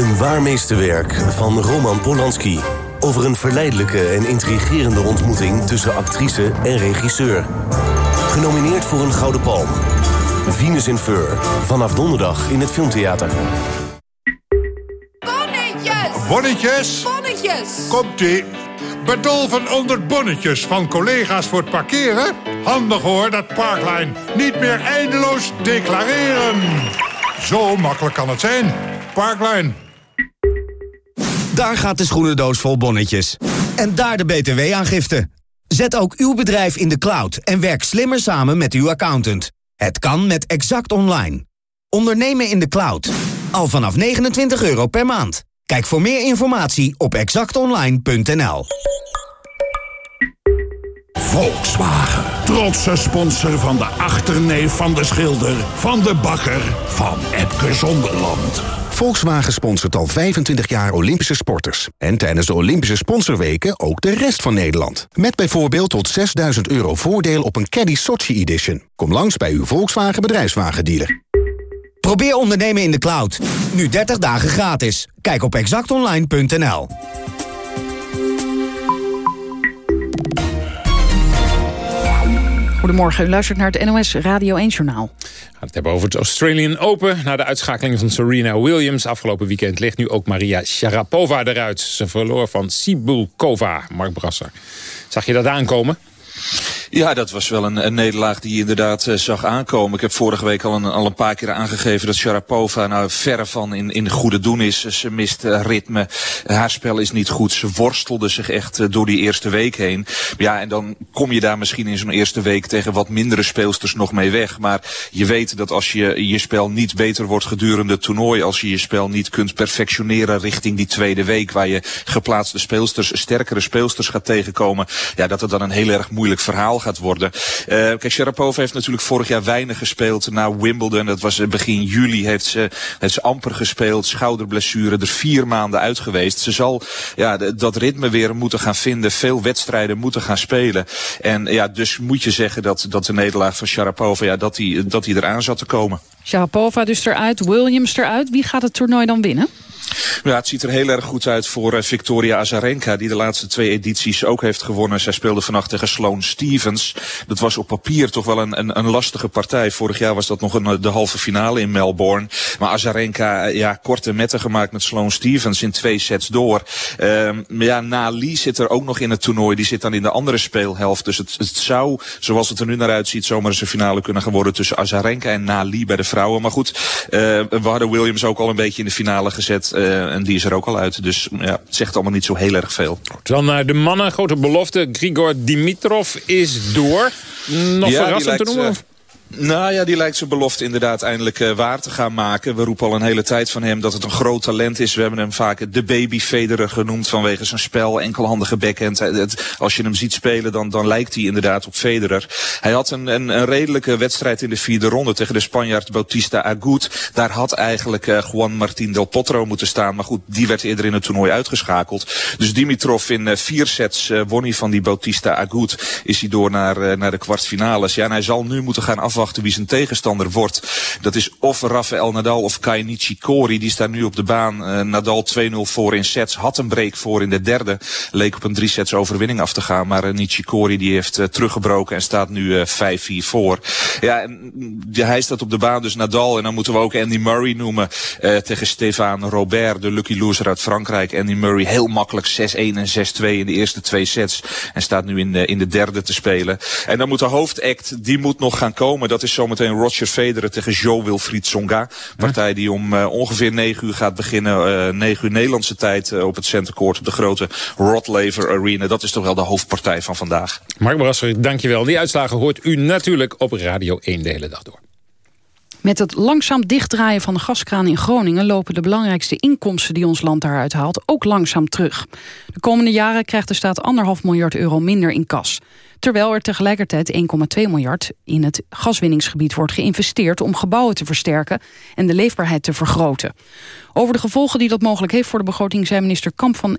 Een waar meesterwerk van Roman Polanski. Over een verleidelijke en intrigerende ontmoeting tussen actrice en regisseur. Genomineerd voor een Gouden Palm. Venus in Fur. Vanaf donderdag in het Filmtheater. Bonnetjes? Bonnetjes! Komt-ie. Bedolven onder bonnetjes van collega's voor het parkeren? Handig hoor, dat Parklijn. Niet meer eindeloos declareren. Zo makkelijk kan het zijn. Parklijn. Daar gaat de schoenendoos vol bonnetjes. En daar de btw-aangifte. Zet ook uw bedrijf in de cloud en werk slimmer samen met uw accountant. Het kan met Exact Online. Ondernemen in de cloud. Al vanaf 29 euro per maand. Kijk voor meer informatie op exactonline.nl. Volkswagen. Trotse sponsor van de achterneef van de schilder... van de bakker van Epke Zonderland. Volkswagen sponsort al 25 jaar Olympische sporters. En tijdens de Olympische sponsorweken ook de rest van Nederland. Met bijvoorbeeld tot 6000 euro voordeel op een Caddy Sochi Edition. Kom langs bij uw Volkswagen bedrijfswagendealer. Probeer ondernemen in de cloud. Nu 30 dagen gratis. Kijk op exactonline.nl. Goedemorgen, u luistert naar het NOS Radio 1-journaal. We gaan het hebben over het Australian Open. Na de uitschakeling van Serena Williams afgelopen weekend... ligt nu ook Maria Sharapova eruit. Ze verloor van Sibulkova, Mark Brasser. Zag je dat aankomen? Ja, dat was wel een, een nederlaag die je inderdaad eh, zag aankomen. Ik heb vorige week al een, al een paar keer aangegeven dat Sharapova nou verre van in, in goede doen is. Ze mist eh, ritme, haar spel is niet goed. Ze worstelde zich echt eh, door die eerste week heen. Ja, en dan kom je daar misschien in zo'n eerste week tegen wat mindere speelsters nog mee weg. Maar je weet dat als je je spel niet beter wordt gedurende het toernooi, als je je spel niet kunt perfectioneren richting die tweede week, waar je geplaatste speelsters, sterkere speelsters gaat tegenkomen, ja, dat het dan een heel erg moeilijk verhaal gaat worden. Eh, kijk, Sharapova heeft natuurlijk vorig jaar weinig gespeeld na Wimbledon. Dat was eh, begin juli, heeft ze, heeft amper gespeeld. Schouderblessure, er vier maanden uit geweest. Ze zal ja, dat ritme weer moeten gaan vinden. Veel wedstrijden moeten gaan spelen. En ja, dus moet je zeggen dat, dat de nederlaag van Sharapova, ja, dat die, dat die eraan zat te komen. Sharapova dus eruit, Williams eruit. Wie gaat het toernooi dan winnen? Ja, het ziet er heel erg goed uit voor eh, Victoria Azarenka, die de laatste twee edities ook heeft gewonnen. Zij speelde vannacht tegen Sloane Stevens. Dat was op papier toch wel een, een, een lastige partij. Vorig jaar was dat nog een, eh, de halve finale in Melbourne. Maar Azarenka, eh, ja, korte metten gemaakt met Sloane Stevens in twee sets door. Ehm, maar ja, Nali zit er ook nog in het toernooi. Die zit dan in de andere speelhelft. Dus het, het zou, zoals het er nu naar uitziet, zomaar eens een finale kunnen gaan worden tussen Azarenka en Nali bij de vrouwen. Maar goed, eh, we hadden Williams ook al een beetje in de finale gezet. Eh, en die is er ook al uit. Dus ja, het zegt allemaal niet zo heel erg veel. Dan naar de mannen. Grote belofte. Grigor Dimitrov is door. Nog Ja, verrassend te noemen? Nou ja, die lijkt zijn belofte inderdaad eindelijk eh, waar te gaan maken. We roepen al een hele tijd van hem dat het een groot talent is. We hebben hem vaak de baby Federer genoemd vanwege zijn spel, enkelhandige backhand. Als je hem ziet spelen, dan, dan lijkt hij inderdaad op Federer. Hij had een, een, een redelijke wedstrijd in de vierde ronde tegen de Spanjaard Bautista Agut. Daar had eigenlijk eh, Juan Martín del Potro moeten staan. Maar goed, die werd eerder in het toernooi uitgeschakeld. Dus Dimitrov in eh, vier sets won hij van die Bautista Agut. Is hij door naar, naar de kwartfinales. Ja, en hij zal nu moeten gaan afwachten afwachten wie zijn tegenstander wordt. Dat is of Rafael Nadal of Kai Nishikori. Die staan nu op de baan. Uh, Nadal 2-0 voor in sets. Had een break voor in de derde. Leek op een drie sets overwinning af te gaan. Maar uh, Nishikori die heeft uh, teruggebroken en staat nu 5-4 voor. Ja, en, hij staat op de baan dus Nadal. En dan moeten we ook Andy Murray noemen. tegen Stefan Robert, de lucky loser uit Frankrijk. Andy Murray heel makkelijk 6-1 en 6-2 in de eerste twee sets. En staat nu in de, in de derde te spelen. En dan moet de hoofdact, die moet nog gaan komen. Dat is zometeen Roger Federer tegen Jo Wilfried Songa. Partij die om uh, ongeveer 9 uur gaat beginnen. Uh, 9 uur Nederlandse tijd uh, op het Center Court op de grote Rod Laver Arena. Dat is toch wel de hoofdpartij van vandaag. Mark Brasser, dankjewel. Die uitslagen hoort u natuurlijk op Radio 1 de hele dag door. Met het langzaam dichtdraaien van de gaskraan in Groningen... lopen de belangrijkste inkomsten die ons land daaruit haalt ook langzaam terug. De komende jaren krijgt de staat anderhalf miljard euro minder in kas. Terwijl er tegelijkertijd 1,2 miljard in het gaswinningsgebied wordt geïnvesteerd... om gebouwen te versterken en de leefbaarheid te vergroten. Over de gevolgen die dat mogelijk heeft voor de begroting... zei minister Kamp van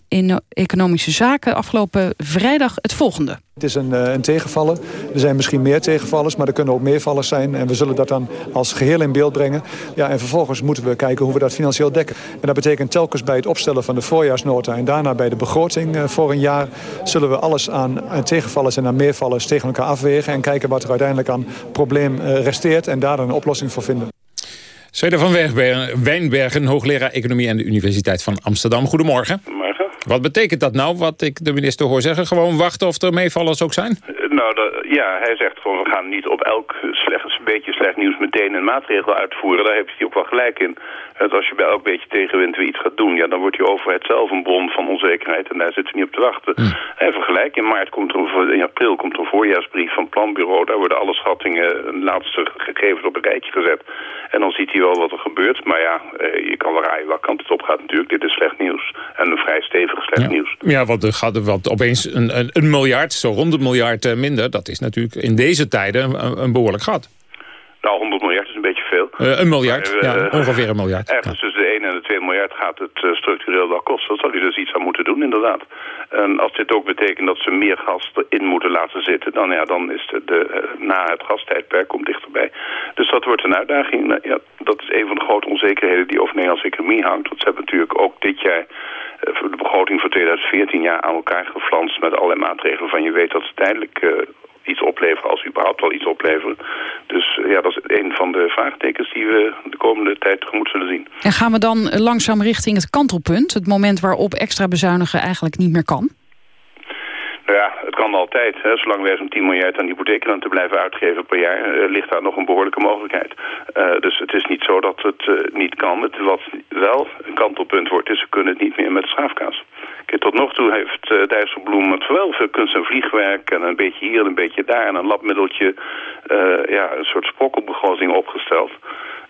Economische Zaken afgelopen vrijdag het volgende. Het is een, een tegenvallen. Er zijn misschien meer tegenvallers, maar er kunnen ook meervallers zijn. En we zullen dat dan als geheel in beeld brengen. Ja, en vervolgens moeten we kijken hoe we dat financieel dekken. En dat betekent telkens bij het opstellen van de voorjaarsnota... en daarna bij de begroting voor een jaar... zullen we alles aan, aan tegenvallers en aan meervallers tegen elkaar afwegen... en kijken wat er uiteindelijk aan probleem resteert... en daar dan een oplossing voor vinden. Zweden van Wijnbergen, hoogleraar Economie aan de Universiteit van Amsterdam. Goedemorgen. Goedemorgen. Wat betekent dat nou, wat ik de minister hoor zeggen? Gewoon wachten of er meevallers ook zijn? Nou, de, ja, hij zegt gewoon, we gaan niet op elk slecht, beetje slecht nieuws meteen een maatregel uitvoeren. Daar heeft hij ook wel gelijk in. Dat als je bij elk beetje tegenwind weer iets gaat doen, ja, dan wordt die overheid zelf een bron van onzekerheid. En daar zitten we niet op te wachten. Mm. Even gelijk, in maart komt er, een, in april komt er een voorjaarsbrief van het planbureau. Daar worden alle schattingen, een laatste gegevens op een rijtje gezet. En dan ziet hij wel wat er gebeurt. Maar ja, je kan wel raaien welke kant het op gaat natuurlijk. Dit is slecht nieuws. En een vrij stevig slecht ja. nieuws. Ja, want er gaat wat opeens een, een, een miljard, zo rond een miljard minder. Dat is natuurlijk in deze tijden een, een behoorlijk gat. Nou, 100 miljard is een beetje veel. Uh, een miljard, maar, uh, ja, ongeveer een miljard. Ergens ja. tussen de 1 en de 2 miljard gaat het uh, structureel wel kosten. Dan zal u dus iets aan moeten doen, inderdaad. En als dit ook betekent dat ze meer gas erin moeten laten zitten... dan, ja, dan is de, de na het gastijdperk komt dichterbij. Dus dat wordt een uitdaging. Nou, ja, dat is een van de grote onzekerheden die over de Nederlandse economie hangt. Want ze hebben natuurlijk ook dit jaar de begroting voor 2014 jaar aan elkaar geflanst... met allerlei maatregelen van je weet dat ze tijdelijk iets opleveren als überhaupt wel iets opleveren. Dus ja, dat is een van de vraagtekens die we de komende tijd tegemoet zullen zien. En gaan we dan langzaam richting het kantelpunt? Het moment waarop extra bezuinigen eigenlijk niet meer kan? Nou ja, het kan altijd. Hè. Zolang wij zo'n 10 miljard aan hypotheekrente blijven uitgeven per jaar... Uh, ligt daar nog een behoorlijke mogelijkheid. Uh, dus het is niet zo dat het uh, niet kan. Het, wat wel een kantelpunt wordt, is ze kunnen het niet meer met schaafkaas. Tot nog toe heeft uh, Dijsselbloem met wel veel kunst en vliegwerk... en een beetje hier en een beetje daar en een labmiddeltje... ja, een soort sprokkelbegroting opgesteld...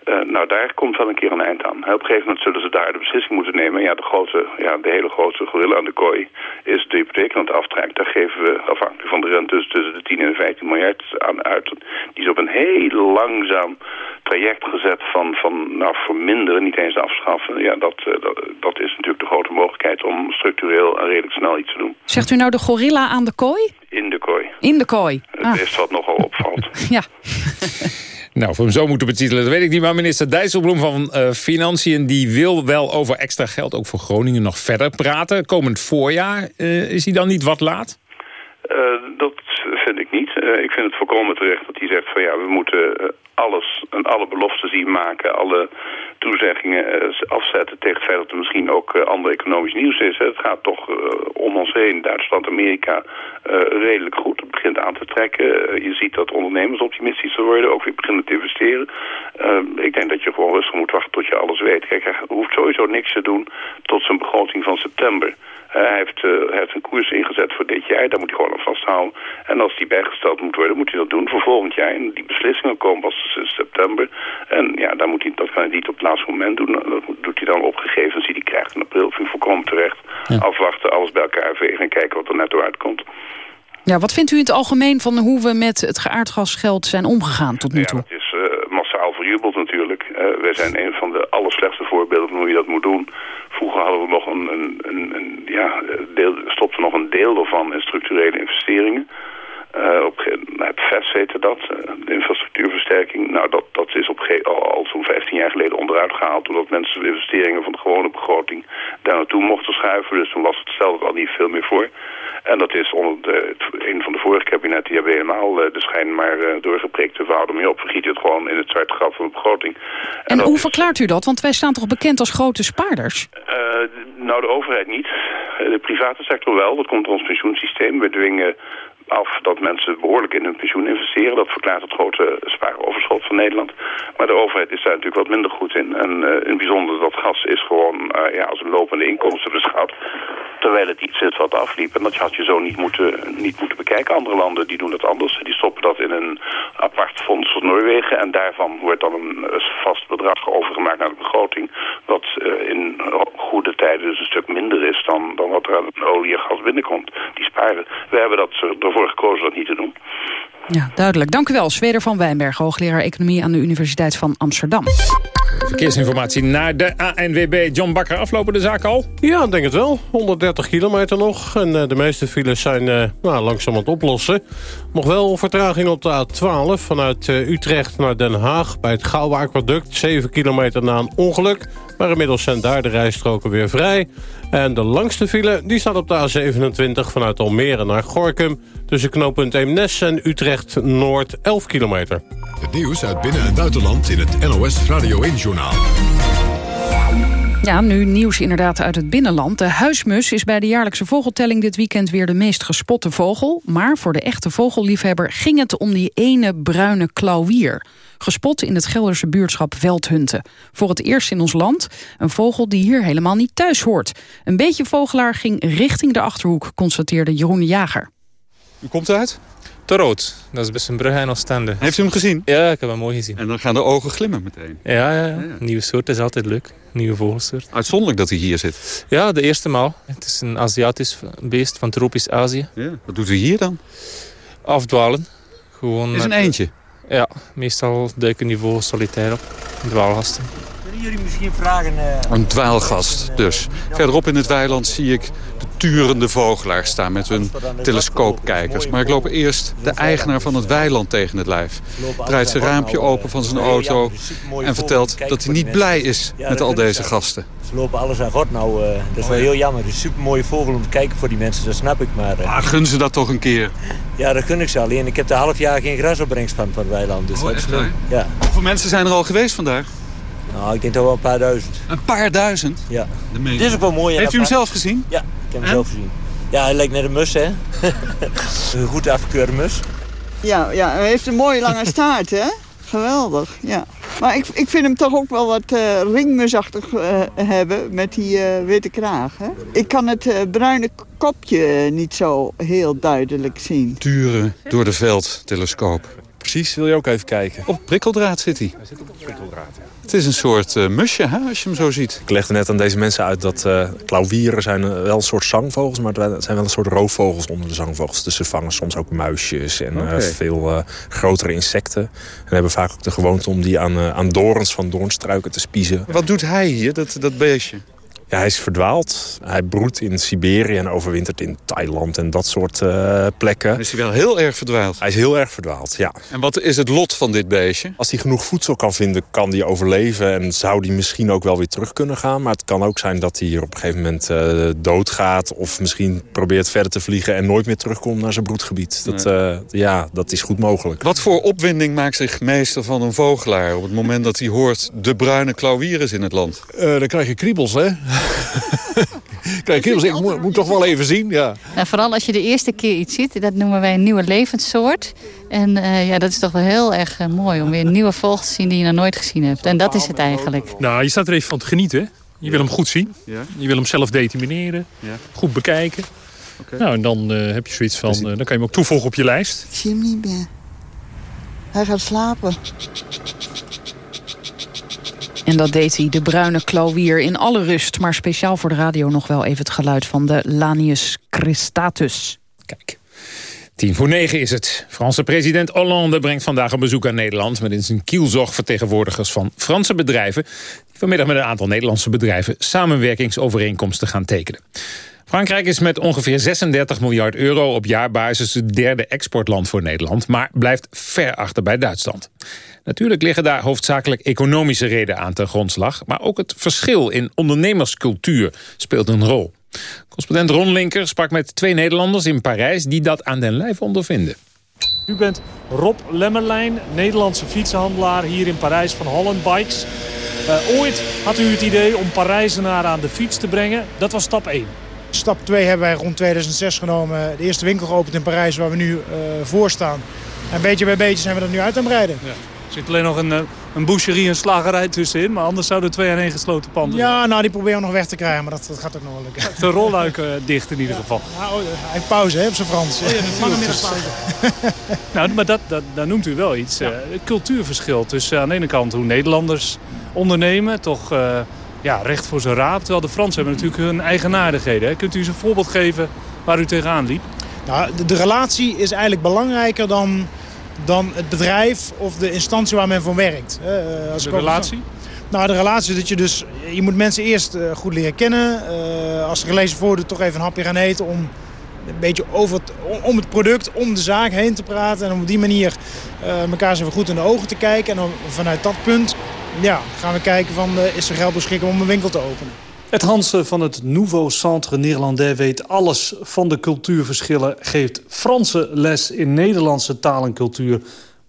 Uh, nou, daar komt wel een keer een eind aan. Op een gegeven moment zullen ze daar de beslissing moeten nemen. Ja, de, grote, ja, de hele grote gorilla aan de kooi is de hypotheekrente aftrek. Daar geven we afhankelijk van de rente dus tussen de 10 en de 15 miljard aan uit. Die is op een heel langzaam traject gezet van, van nou, verminderen, niet eens afschaffen. Ja, dat, uh, dat, dat, is natuurlijk de grote mogelijkheid om structureel en redelijk snel iets te doen. Zegt u nou de gorilla aan de kooi? In de kooi. In de kooi. Het ah. is wat nogal opvalt. (laughs) ja. (laughs) Nou, of we hem zo moeten betitelen, dat weet ik niet. Maar minister Dijsselbloem van uh, Financiën... die wil wel over extra geld ook voor Groningen nog verder praten. Komend voorjaar, uh, is hij dan niet wat laat? Uh, dat vind ik niet. ik vind het volkomen terecht dat hij zegt van ja, we moeten alles en alle beloftes die maken, alle toezeggingen afzetten tegen het feit dat er misschien ook ander economisch nieuws is. Het gaat toch om ons heen, Duitsland, Amerika, redelijk goed. Het begint aan te trekken. je ziet dat ondernemers optimistischer worden, ook weer beginnen te investeren. ik denk dat je gewoon rustig moet wachten tot je alles weet. Kijk, hij hoeft sowieso niks te doen tot zijn begroting van september. hij, heeft, heeft een koers ingezet voor dit jaar, daar moet hij gewoon aan vasthouden. En als die bijgesteld moet worden, moet hij dat doen voor volgend jaar. En die beslissingen komen pas in september. En ja, daar moet hij, dat kan hij niet op het laatste moment doen. Dat doet hij dan op gegevens die hij krijgt in april. Vind ik volkomen terecht. Ja. Afwachten, alles bij elkaar vegen en kijken wat er netto uitkomt. Ja, wat vindt u in het algemeen van hoe we met het geaardgasgeld zijn omgegaan tot nu toe? Ja, het is uh, massaal verjubeld natuurlijk. Uh, wij zijn een van de allerslechtste voorbeelden van hoe je dat moet doen. Vroeger hadden we nog een, een, een, een ja, deel, stopte nog een deel ervan in structurele investeringen. Uh, op, het VES heette dat, de infrastructuurversterking. Nou, dat, dat is op al, al zo'n 15 jaar geleden onderuit gehaald... doordat mensen de investeringen van de gewone begroting daar naartoe mochten schuiven. Dus toen was het stelde al niet veel meer voor. En dat is onder de, een van de vorige kabinetten, die hebben helemaal de schijn maar doorgeprikt. We houden mee op, we gieten het gewoon in het zwarte gat van de begroting. En, hoe verklaart u dat? Want wij staan toch bekend als grote spaarders? nou, de overheid niet. De private sector wel, dat komt door ons pensioensysteem. We dwingen af dat mensen behoorlijk in hun pensioen investeren. Dat verklaart het grote spaaroverschot van Nederland. Maar de overheid is daar natuurlijk wat minder goed in. En uh, in het bijzonder dat gas is gewoon uh, ja, als een lopende inkomsten beschouwd. Terwijl het iets is wat afliep. En dat had je zo niet moeten, niet moeten bekijken. Andere landen die doen dat anders. Die stoppen dat in een apart fonds voor Noorwegen. En daarvan wordt dan een vast bedrag overgemaakt naar de begroting. Wat uh, in goede tijden dus een stuk minder is dan, dan wat er aan olie en gas binnenkomt. Die sparen. We hebben dat ervoor gekozen dat niet te doen. Ja, duidelijk. Dank u wel, Zweder van Wijnberg, hoogleraar Economie aan de Universiteit van Amsterdam. Verkeersinformatie naar de ANWB. John Bakker, aflopen de zaak al? Ja, ik denk het wel. 130 kilometer nog. En uh, de meeste files zijn uh, nou, langzaam aan het oplossen. Nog wel vertraging op de A12 vanuit uh, Utrecht naar Den Haag... bij het Gouwe Aquaduct. 7 kilometer na een ongeluk. Maar inmiddels zijn daar de rijstroken weer vrij. En de langste file die staat op de A27 vanuit Almere naar Gorkum... tussen knooppunt Eemnes en Utrecht-Noord 11 kilometer. Het nieuws uit binnen- en buitenland in het NOS Radio 1-journaal. Ja, nu nieuws inderdaad uit het binnenland. De huismus is bij de jaarlijkse vogeltelling dit weekend weer de meest gespotte vogel. Maar voor de echte vogelliefhebber ging het om die ene bruine klauwier. Gespot in het Gelderse buurtschap Veldhunten. Voor het eerst in ons land een vogel die hier helemaal niet thuis hoort. Een beetje vogelaar ging richting de Achterhoek, constateerde Jeroen de Jager. U komt uit? Te rood. Dat is best een brug en Oostende. Heeft u hem gezien? Ja, ik heb hem mooi gezien. En dan gaan de ogen glimmen meteen. Ja, ja, ja. nieuwe soort is altijd leuk. Nieuwe vogelsoort. Uitzonderlijk dat hij hier zit. Ja, de eerste maal. Het is een Aziatisch beest van tropisch Azië. Ja. Wat doet u hier dan? Afdwalen. Gewoon is een eentje? Ja, meestal duiken die vogels solitair op. Dwaalgasten. Kunnen jullie misschien vragen... Uh... Een dwaalgast dus. Verderop in het weiland zie ik turende vogelaars staan met hun telescoopkijkers. Maar ik loop eerst de eigenaar van het weiland tegen het lijf. Draait zijn raampje open van zijn auto en vertelt dat hij niet blij is met al deze gasten. Ze lopen alles aan God nou. Uh, dat is wel heel jammer. Het is een supermooie vogel om te kijken voor die mensen, dat snap ik. Maar, uh... ah, gun ze dat toch een keer? Ja, dat gun ik ze alleen. Ik heb de half jaar geen grasopbrengst van van het weiland. Dus oh, dat echt, is ja. Hoeveel mensen zijn er al geweest vandaag? Nou, ik denk toch wel een paar duizend. Een paar duizend? Ja. De Dit is ook wel mooi. Heeft u hem zelf gezien? Ja, heb hem zelf gezien. Ja, hij lijkt net een mus, hè? (laughs) een goed afgekeurde mus. Ja, ja, hij heeft een mooie lange staart, hè? Geweldig, ja. Maar ik, ik vind hem toch ook wel wat uh, ringmusachtig uh, hebben met die uh, witte kraag. Hè? Ik kan het bruine kopje niet zo heel duidelijk zien. Turen door de veldtelescoop. Precies, wil je ook even kijken? Op prikkeldraad zit hij. Hij zit op prikkeldraad, ja. Het is een soort uh, musje, hè, als je hem zo ziet. Ik legde net aan deze mensen uit dat uh, klauwieren zijn wel een soort zangvogels... maar het zijn wel een soort roofvogels onder de zangvogels. Dus ze vangen soms ook muisjes en okay. uh, veel grotere insecten. En hebben vaak ook de gewoonte om die aan, aan dorens van doornstruiken te spiezen. Wat doet hij hier, dat, dat beestje? Ja, hij is verdwaald. Hij broedt in Siberië en overwintert in Thailand en dat soort uh, plekken. Is hij wel heel erg verdwaald? Hij is heel erg verdwaald, ja. En wat is het lot van dit beestje? Als hij genoeg voedsel kan vinden, kan hij overleven... en zou hij misschien ook wel weer terug kunnen gaan. Maar het kan ook zijn dat hij hier op een gegeven moment uh, doodgaat... of misschien probeert verder te vliegen en nooit meer terugkomt naar zijn broedgebied. Dat, uh, ja, dat is goed mogelijk. Wat voor opwinding maakt zich meester van een vogelaar... op het moment dat hij hoort de bruine klauwier is in het land? dan krijg je kriebels, hè? Kijk, ik moet, moet toch wel even zien, ja. Nou, vooral als je de eerste keer iets ziet, dat noemen wij een nieuwe levenssoort. En uh, ja, dat is toch wel heel erg uh, mooi om weer een nieuwe vogel te zien die je nog nooit gezien hebt. En dat is het eigenlijk. Nou, je staat er even van te genieten. Je wil hem goed zien. Je wil hem zelf determineren. Goed bekijken. Okay. Nou, en dan uh, heb je zoiets van, dan kan je hem ook toevoegen op je lijst. Ik zie hem niet meer. Hij gaat slapen. En dat deed hij, de bruine klauwier, in alle rust. Maar speciaal voor de radio nog wel even het geluid van de Lanius cristatus. Kijk. Tien voor negen is het. Franse president Hollande brengt vandaag een bezoek aan Nederland... met in zijn kielzog vertegenwoordigers van Franse bedrijven... die vanmiddag met een aantal Nederlandse bedrijven... samenwerkingsovereenkomsten gaan tekenen. Frankrijk is met ongeveer 36 miljard euro op jaarbasis het derde exportland voor Nederland, maar blijft ver achter bij Duitsland. Natuurlijk liggen daar hoofdzakelijk economische redenen aan ten grondslag, maar ook het verschil in ondernemerscultuur speelt een rol. Correspondent Ron Linker sprak met twee Nederlanders in Parijs die dat aan den lijf ondervinden. U bent Rob Lemmerlijn, Nederlandse fietsenhandelaar hier in Parijs van Holland Bikes. Uh, ooit had u het idee om Parijzenaren aan de fiets te brengen. Dat was stap 1. Stap 2 hebben wij rond 2006 genomen. De eerste winkel geopend in Parijs waar we nu uh, voor staan. En beetje bij beetje zijn we dat nu uit aan het breiden. Ja. Er zit alleen nog een, eh, een boucherie en slagerij tussenin. Maar anders zouden twee aan één gesloten panden Ja, nou die proberen we nog weg te krijgen. Maar dat, dat gaat ook nog wel lukken. De rolluiken uh, dicht in ieder geval. Oh, hij heeft pauze hè, op zijn Frans. Oh, ja, (laughs) Lange middagpauze. (laughs) nou, maar dat, dat, daar noemt u wel iets. Ja. Uh, cultuurverschil tussen aan de ene kant hoe Nederlanders ondernemen. Toch uh, ja, recht voor zijn raap. Terwijl de Fransen hebben natuurlijk hun eigenaardigheden. Hè. Kunt u eens een voorbeeld geven waar u tegenaan liep? Nou, de, de relatie is eigenlijk belangrijker dan dan het bedrijf of de instantie waar men voor werkt. Uh, als de relatie? Nou, de relatie dat je dus... Je moet mensen eerst uh, goed leren kennen. Uh, als ze gelezen voordoet, toch even een hapje gaan eten... om een beetje over om het product, om de zaak heen te praten. En om op die manier elkaar eens even goed in de ogen te kijken. En dan vanuit dat punt ja, gaan we kijken van... is er geld beschikbaar om een winkel te openen. Het Hansen van het Nouveau Centre Néerlandais weet alles van de cultuurverschillen... geeft Franse les in Nederlandse taal en cultuur.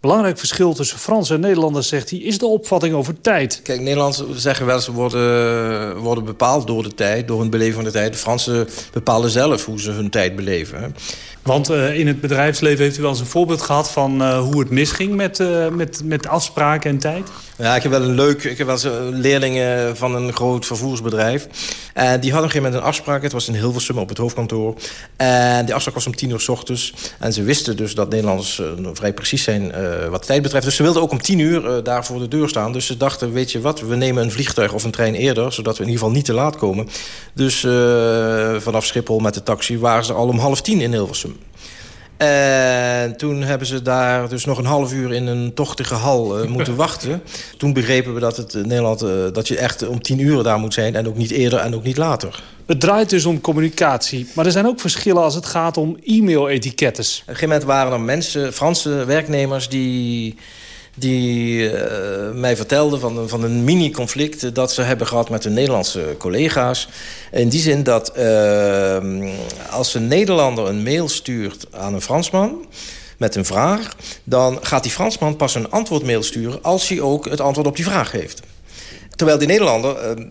Belangrijk verschil tussen Frans en Nederlanders, zegt hij, is de opvatting over tijd. Kijk, Nederlanders zeggen wel eens worden, worden bepaald door de tijd, door hun beleving van de tijd. De Fransen bepalen zelf hoe ze hun tijd beleven. Want uh, in het bedrijfsleven heeft u wel eens een voorbeeld gehad van uh, hoe het misging met, uh, met, met afspraken en tijd? Ja, ik heb wel een leuk... Ik heb wel eens leerlingen van een groot vervoersbedrijf. En die hadden op een gegeven moment een afspraak. Het was in Hilversum op het hoofdkantoor. En die afspraak was om tien uur s ochtends. En ze wisten dus dat Nederlanders vrij precies zijn wat de tijd betreft. Dus ze wilden ook om tien uur daar voor de deur staan. Dus ze dachten, weet je wat, we nemen een vliegtuig of een trein eerder... zodat we in ieder geval niet te laat komen. Dus vanaf Schiphol met de taxi waren ze al om half tien in Hilversum. En toen hebben ze daar dus nog een half uur in een tochtige hal uh, (laughs) moeten wachten. Toen begrepen we dat, het, in Nederland, uh, dat je echt om tien uur daar moet zijn... en ook niet eerder en ook niet later. Het draait dus om communicatie. Maar er zijn ook verschillen als het gaat om e-mail-etikettes. Op een gegeven moment waren er mensen, Franse werknemers... die die uh, mij vertelde van, van een mini-conflict... dat ze hebben gehad met hun Nederlandse collega's. In die zin dat uh, als een Nederlander een mail stuurt aan een Fransman met een vraag... dan gaat die Fransman pas een antwoordmail sturen... als hij ook het antwoord op die vraag heeft. Terwijl die Nederlander uh,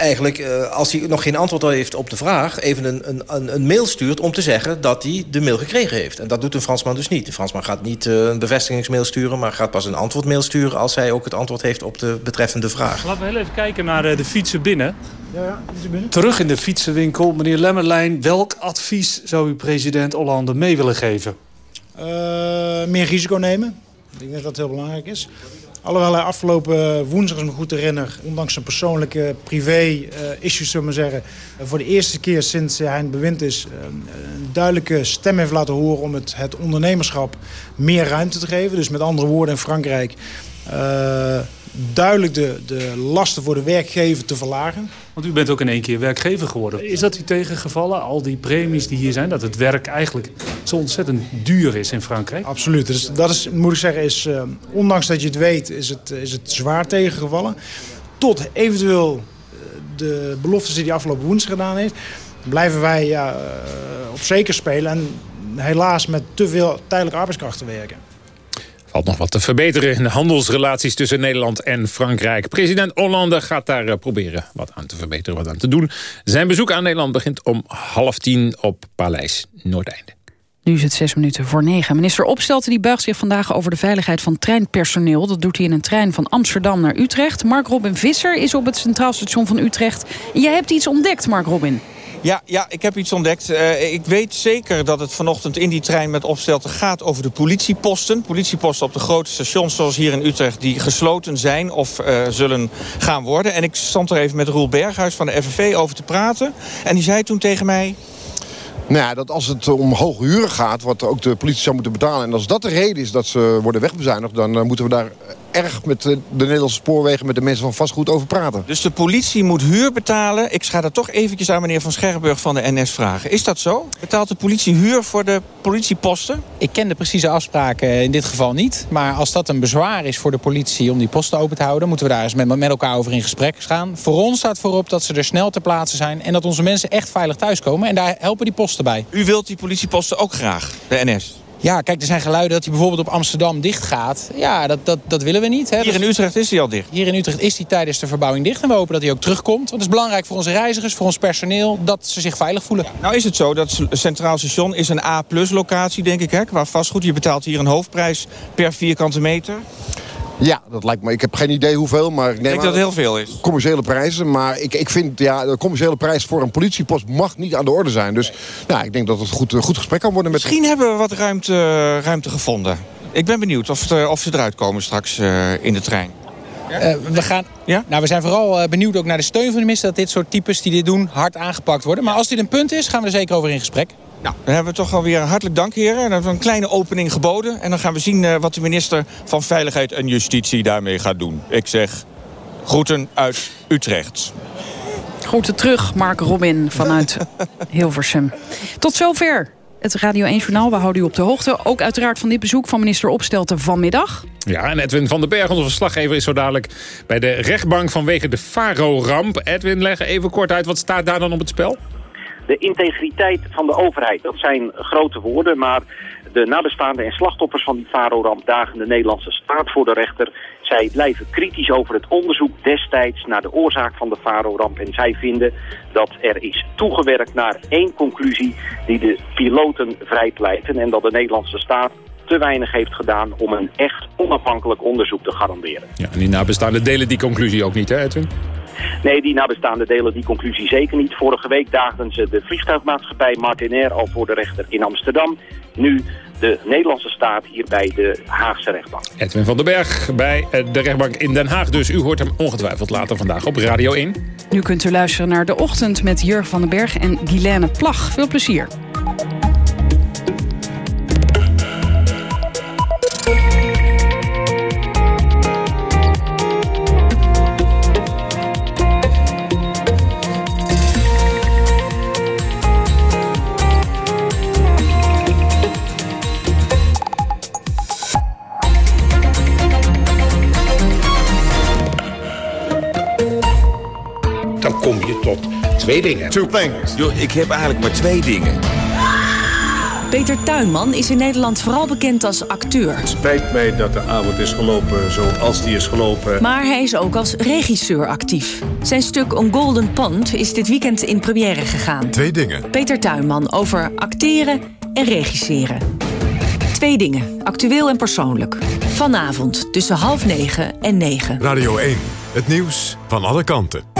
eigenlijk, uh, als hij nog geen antwoord heeft op de vraag... even een, een, een mail stuurt om te zeggen dat hij de mail gekregen heeft. En dat doet een Fransman dus niet. De Fransman gaat niet uh, een bevestigingsmail sturen... maar gaat pas een antwoordmail sturen als hij ook het antwoord heeft op de betreffende vraag. Laten we heel even kijken naar uh, de fietsen binnen. Ja, ja, fietsen binnen. Terug in de fietsenwinkel. Meneer Lemmerlijn, welk advies zou u president Hollande mee willen geven? meer risico nemen. Ik denk dat dat heel belangrijk is. Alhoewel hij afgelopen woensdag, ik me goed herinner... ondanks zijn persoonlijke privé-issues, zullen we zeggen... voor de eerste keer sinds hij in het bewind is... een duidelijke stem heeft laten horen om het, het ondernemerschap meer ruimte te geven. Dus met andere woorden in Frankrijk... duidelijk de, de lasten voor de werkgever te verlagen. Want u bent ook in één keer werkgever geworden. Is dat u tegengevallen, al die premies die hier zijn... dat het werk eigenlijk zo ontzettend duur is in Frankrijk? Absoluut. Dus dat is, moet ik zeggen, is, uh, ondanks dat je het weet... is het, is het zwaar tegengevallen. Tot eventueel de beloftes die hij afgelopen woensdag gedaan heeft... blijven wij ja, uh, op zeker spelen... en helaas met te veel tijdelijke arbeidskrachten werken. Valt nog wat te verbeteren in de handelsrelaties tussen Nederland en Frankrijk. President Hollande gaat daar uh, proberen wat aan te verbeteren, wat aan te doen. Zijn bezoek aan Nederland begint om half tien op Paleis Noordeinde. Nu is het zes minuten voor negen. Minister Opstelten die buigt zich vandaag over de veiligheid van treinpersoneel. Dat doet hij in een trein van Amsterdam naar Utrecht. Mark Robin Visser is op het Centraal Station van Utrecht. Jij hebt iets ontdekt, Mark Robin. Ja, ja, ik heb iets ontdekt. Uh, ik weet zeker dat het vanochtend in die trein met opstelten gaat over de politieposten. Politieposten op de grote stations zoals hier in Utrecht... die gesloten zijn of uh, zullen gaan worden. En ik stond er even met Roel Berghuis van de FNV over te praten. En die zei toen tegen mij... Nou ja, dat als het om hoge huren gaat, wat ook de politie zou moeten betalen... en als dat de reden is dat ze worden wegbezuinigd... dan uh, moeten we daar erg met de, de Nederlandse spoorwegen... met de mensen van vastgoed over praten. Dus de politie moet huur betalen. Ik ga dat toch eventjes aan meneer Van Scherburg van de NS vragen. Is dat zo? Betaalt de politie huur voor de politieposten? Ik ken de precieze afspraken in dit geval niet. Maar als dat een bezwaar is voor de politie om die posten open te houden... moeten we daar eens met, met elkaar over in gesprek gaan. Voor ons staat voorop dat ze er snel ter plaatse zijn... en dat onze mensen echt veilig thuiskomen. En daar helpen die posten bij. U wilt die politieposten ook graag, de NS? Ja, kijk, er zijn geluiden dat hij bijvoorbeeld op Amsterdam dicht gaat. Ja, dat, dat, dat willen we niet. Hè. Hier in Utrecht is hij al dicht? Hier in Utrecht is hij tijdens de verbouwing dicht. En we hopen dat hij ook terugkomt. Want het is belangrijk voor onze reizigers, voor ons personeel... dat ze zich veilig voelen. Nou is het zo dat Centraal Station is een A-plus locatie, denk ik, hè, qua vastgoed. Je betaalt hier een hoofdprijs per vierkante meter. Ja, dat lijkt me. Ik heb geen idee hoeveel, maar ik denk dat het heel veel is. Commerciële prijzen, maar ik, ik vind ja, de commerciële prijs voor een politiepost mag niet aan de orde zijn. Dus nou, ik denk dat het goed, goed gesprek kan worden. Met... Misschien hebben we wat ruimte, ruimte gevonden. Ik ben benieuwd of, het, of ze eruit komen straks uh, in de trein. Uh, we, gaan, ja? nou, we zijn vooral uh, benieuwd ook naar de steun van de minister... dat dit soort types die dit doen hard aangepakt worden. Maar als dit een punt is, gaan we er zeker over in gesprek. Nou, dan hebben we toch alweer hartelijk dank, heren. Dan hebben we een kleine opening geboden. En dan gaan we zien uh, wat de minister van Veiligheid en Justitie daarmee gaat doen. Ik zeg groeten uit Utrecht. Groeten terug, Mark Robin vanuit (laughs) Hilversum. Tot zover het Radio 1 Journaal. We houden u op de hoogte. Ook uiteraard van dit bezoek van minister Opstelten vanmiddag. Ja, en Edwin van den Berg, onze verslaggever, is zo dadelijk bij de rechtbank vanwege de Faro-ramp. Edwin, leg even kort uit, wat staat daar dan op het spel? De integriteit van de overheid, dat zijn grote woorden, maar de nabestaanden en slachtoffers van die Faro-ramp dagen de Nederlandse staat voor de rechter. Zij blijven kritisch over het onderzoek destijds naar de oorzaak van de Faro-ramp. En zij vinden dat er is toegewerkt naar één conclusie die de piloten vrijpleiten. En dat de Nederlandse staat te weinig heeft gedaan om een echt onafhankelijk onderzoek te garanderen. Ja, en die nabestaanden delen die conclusie ook niet, hè Edwin? Nee, die nabestaanden delen die conclusie zeker niet. Vorige week daagden ze de vliegtuigmaatschappij Martinair al voor de rechter in Amsterdam. Nu de Nederlandse staat hier bij de Haagse rechtbank. Edwin van den Berg bij eh, de rechtbank in Den Haag. Dus u hoort hem ongetwijfeld later vandaag op Radio 1. Nu kunt u luisteren naar De Ochtend met Jurg van den Berg en Guilaine Plag. Veel plezier. Twee dingen. Two things. Yo, ik heb eigenlijk maar twee dingen. Peter Tuinman is in Nederland vooral bekend als acteur. Het spijt mij dat de avond is gelopen zoals die is gelopen. Maar hij is ook als regisseur actief. Zijn stuk On Golden Pond is dit weekend in première gegaan. Twee dingen. Peter Tuinman over acteren en regisseren. Twee dingen, actueel en persoonlijk. Vanavond tussen half negen en negen. Radio 1, het nieuws van alle kanten.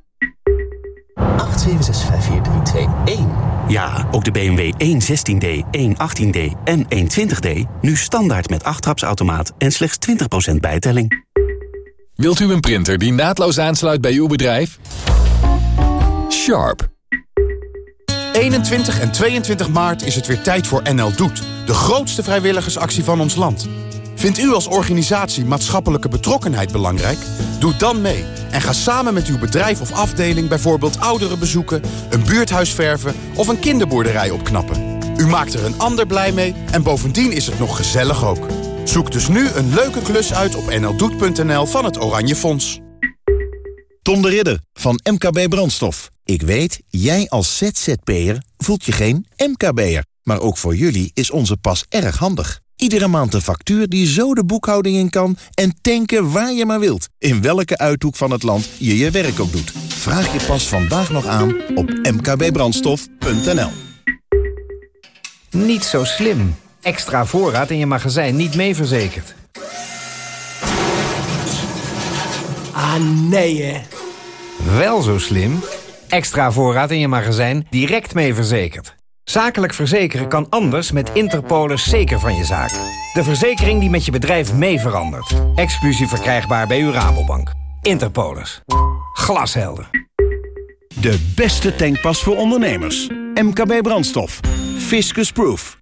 8765431. Ja, ook de BMW 116D, 118D en 120D nu standaard met 8-trapsautomaat en slechts 20% bijtelling. Wilt u een printer die naadloos aansluit bij uw bedrijf? Sharp. 21 en 22 maart is het weer tijd voor NL Doet. De grootste vrijwilligersactie van ons land. Vindt u als organisatie maatschappelijke betrokkenheid belangrijk? Doe dan mee en ga samen met uw bedrijf of afdeling bijvoorbeeld ouderen bezoeken, een buurthuis verven of een kinderboerderij opknappen. U maakt er een ander blij mee en bovendien is het nog gezellig ook. Zoek dus nu een leuke klus uit op nldoet.nl van het Oranje Fonds. Tom de Ridder van MKB Brandstof. Ik weet, jij als ZZP'er voelt je geen MKB'er. Maar ook voor jullie is onze pas erg handig. Iedere maand een factuur die zo de boekhouding in kan... en tanken waar je maar wilt. In welke uithoek van het land je je werk ook doet. Vraag je pas vandaag nog aan op mkbbrandstof.nl. Niet zo slim. Extra voorraad in je magazijn niet mee verzekerd. Ah, nee hè. Wel zo slim. Extra voorraad in je magazijn direct mee verzekerd. Zakelijk verzekeren kan anders met Interpolis zeker van je zaak. De verzekering die met je bedrijf mee verandert. Exclusief verkrijgbaar bij uw Rabobank. Interpolis. Glashelder. De beste tankpas voor ondernemers. MKB Brandstof. Fiscus Proof.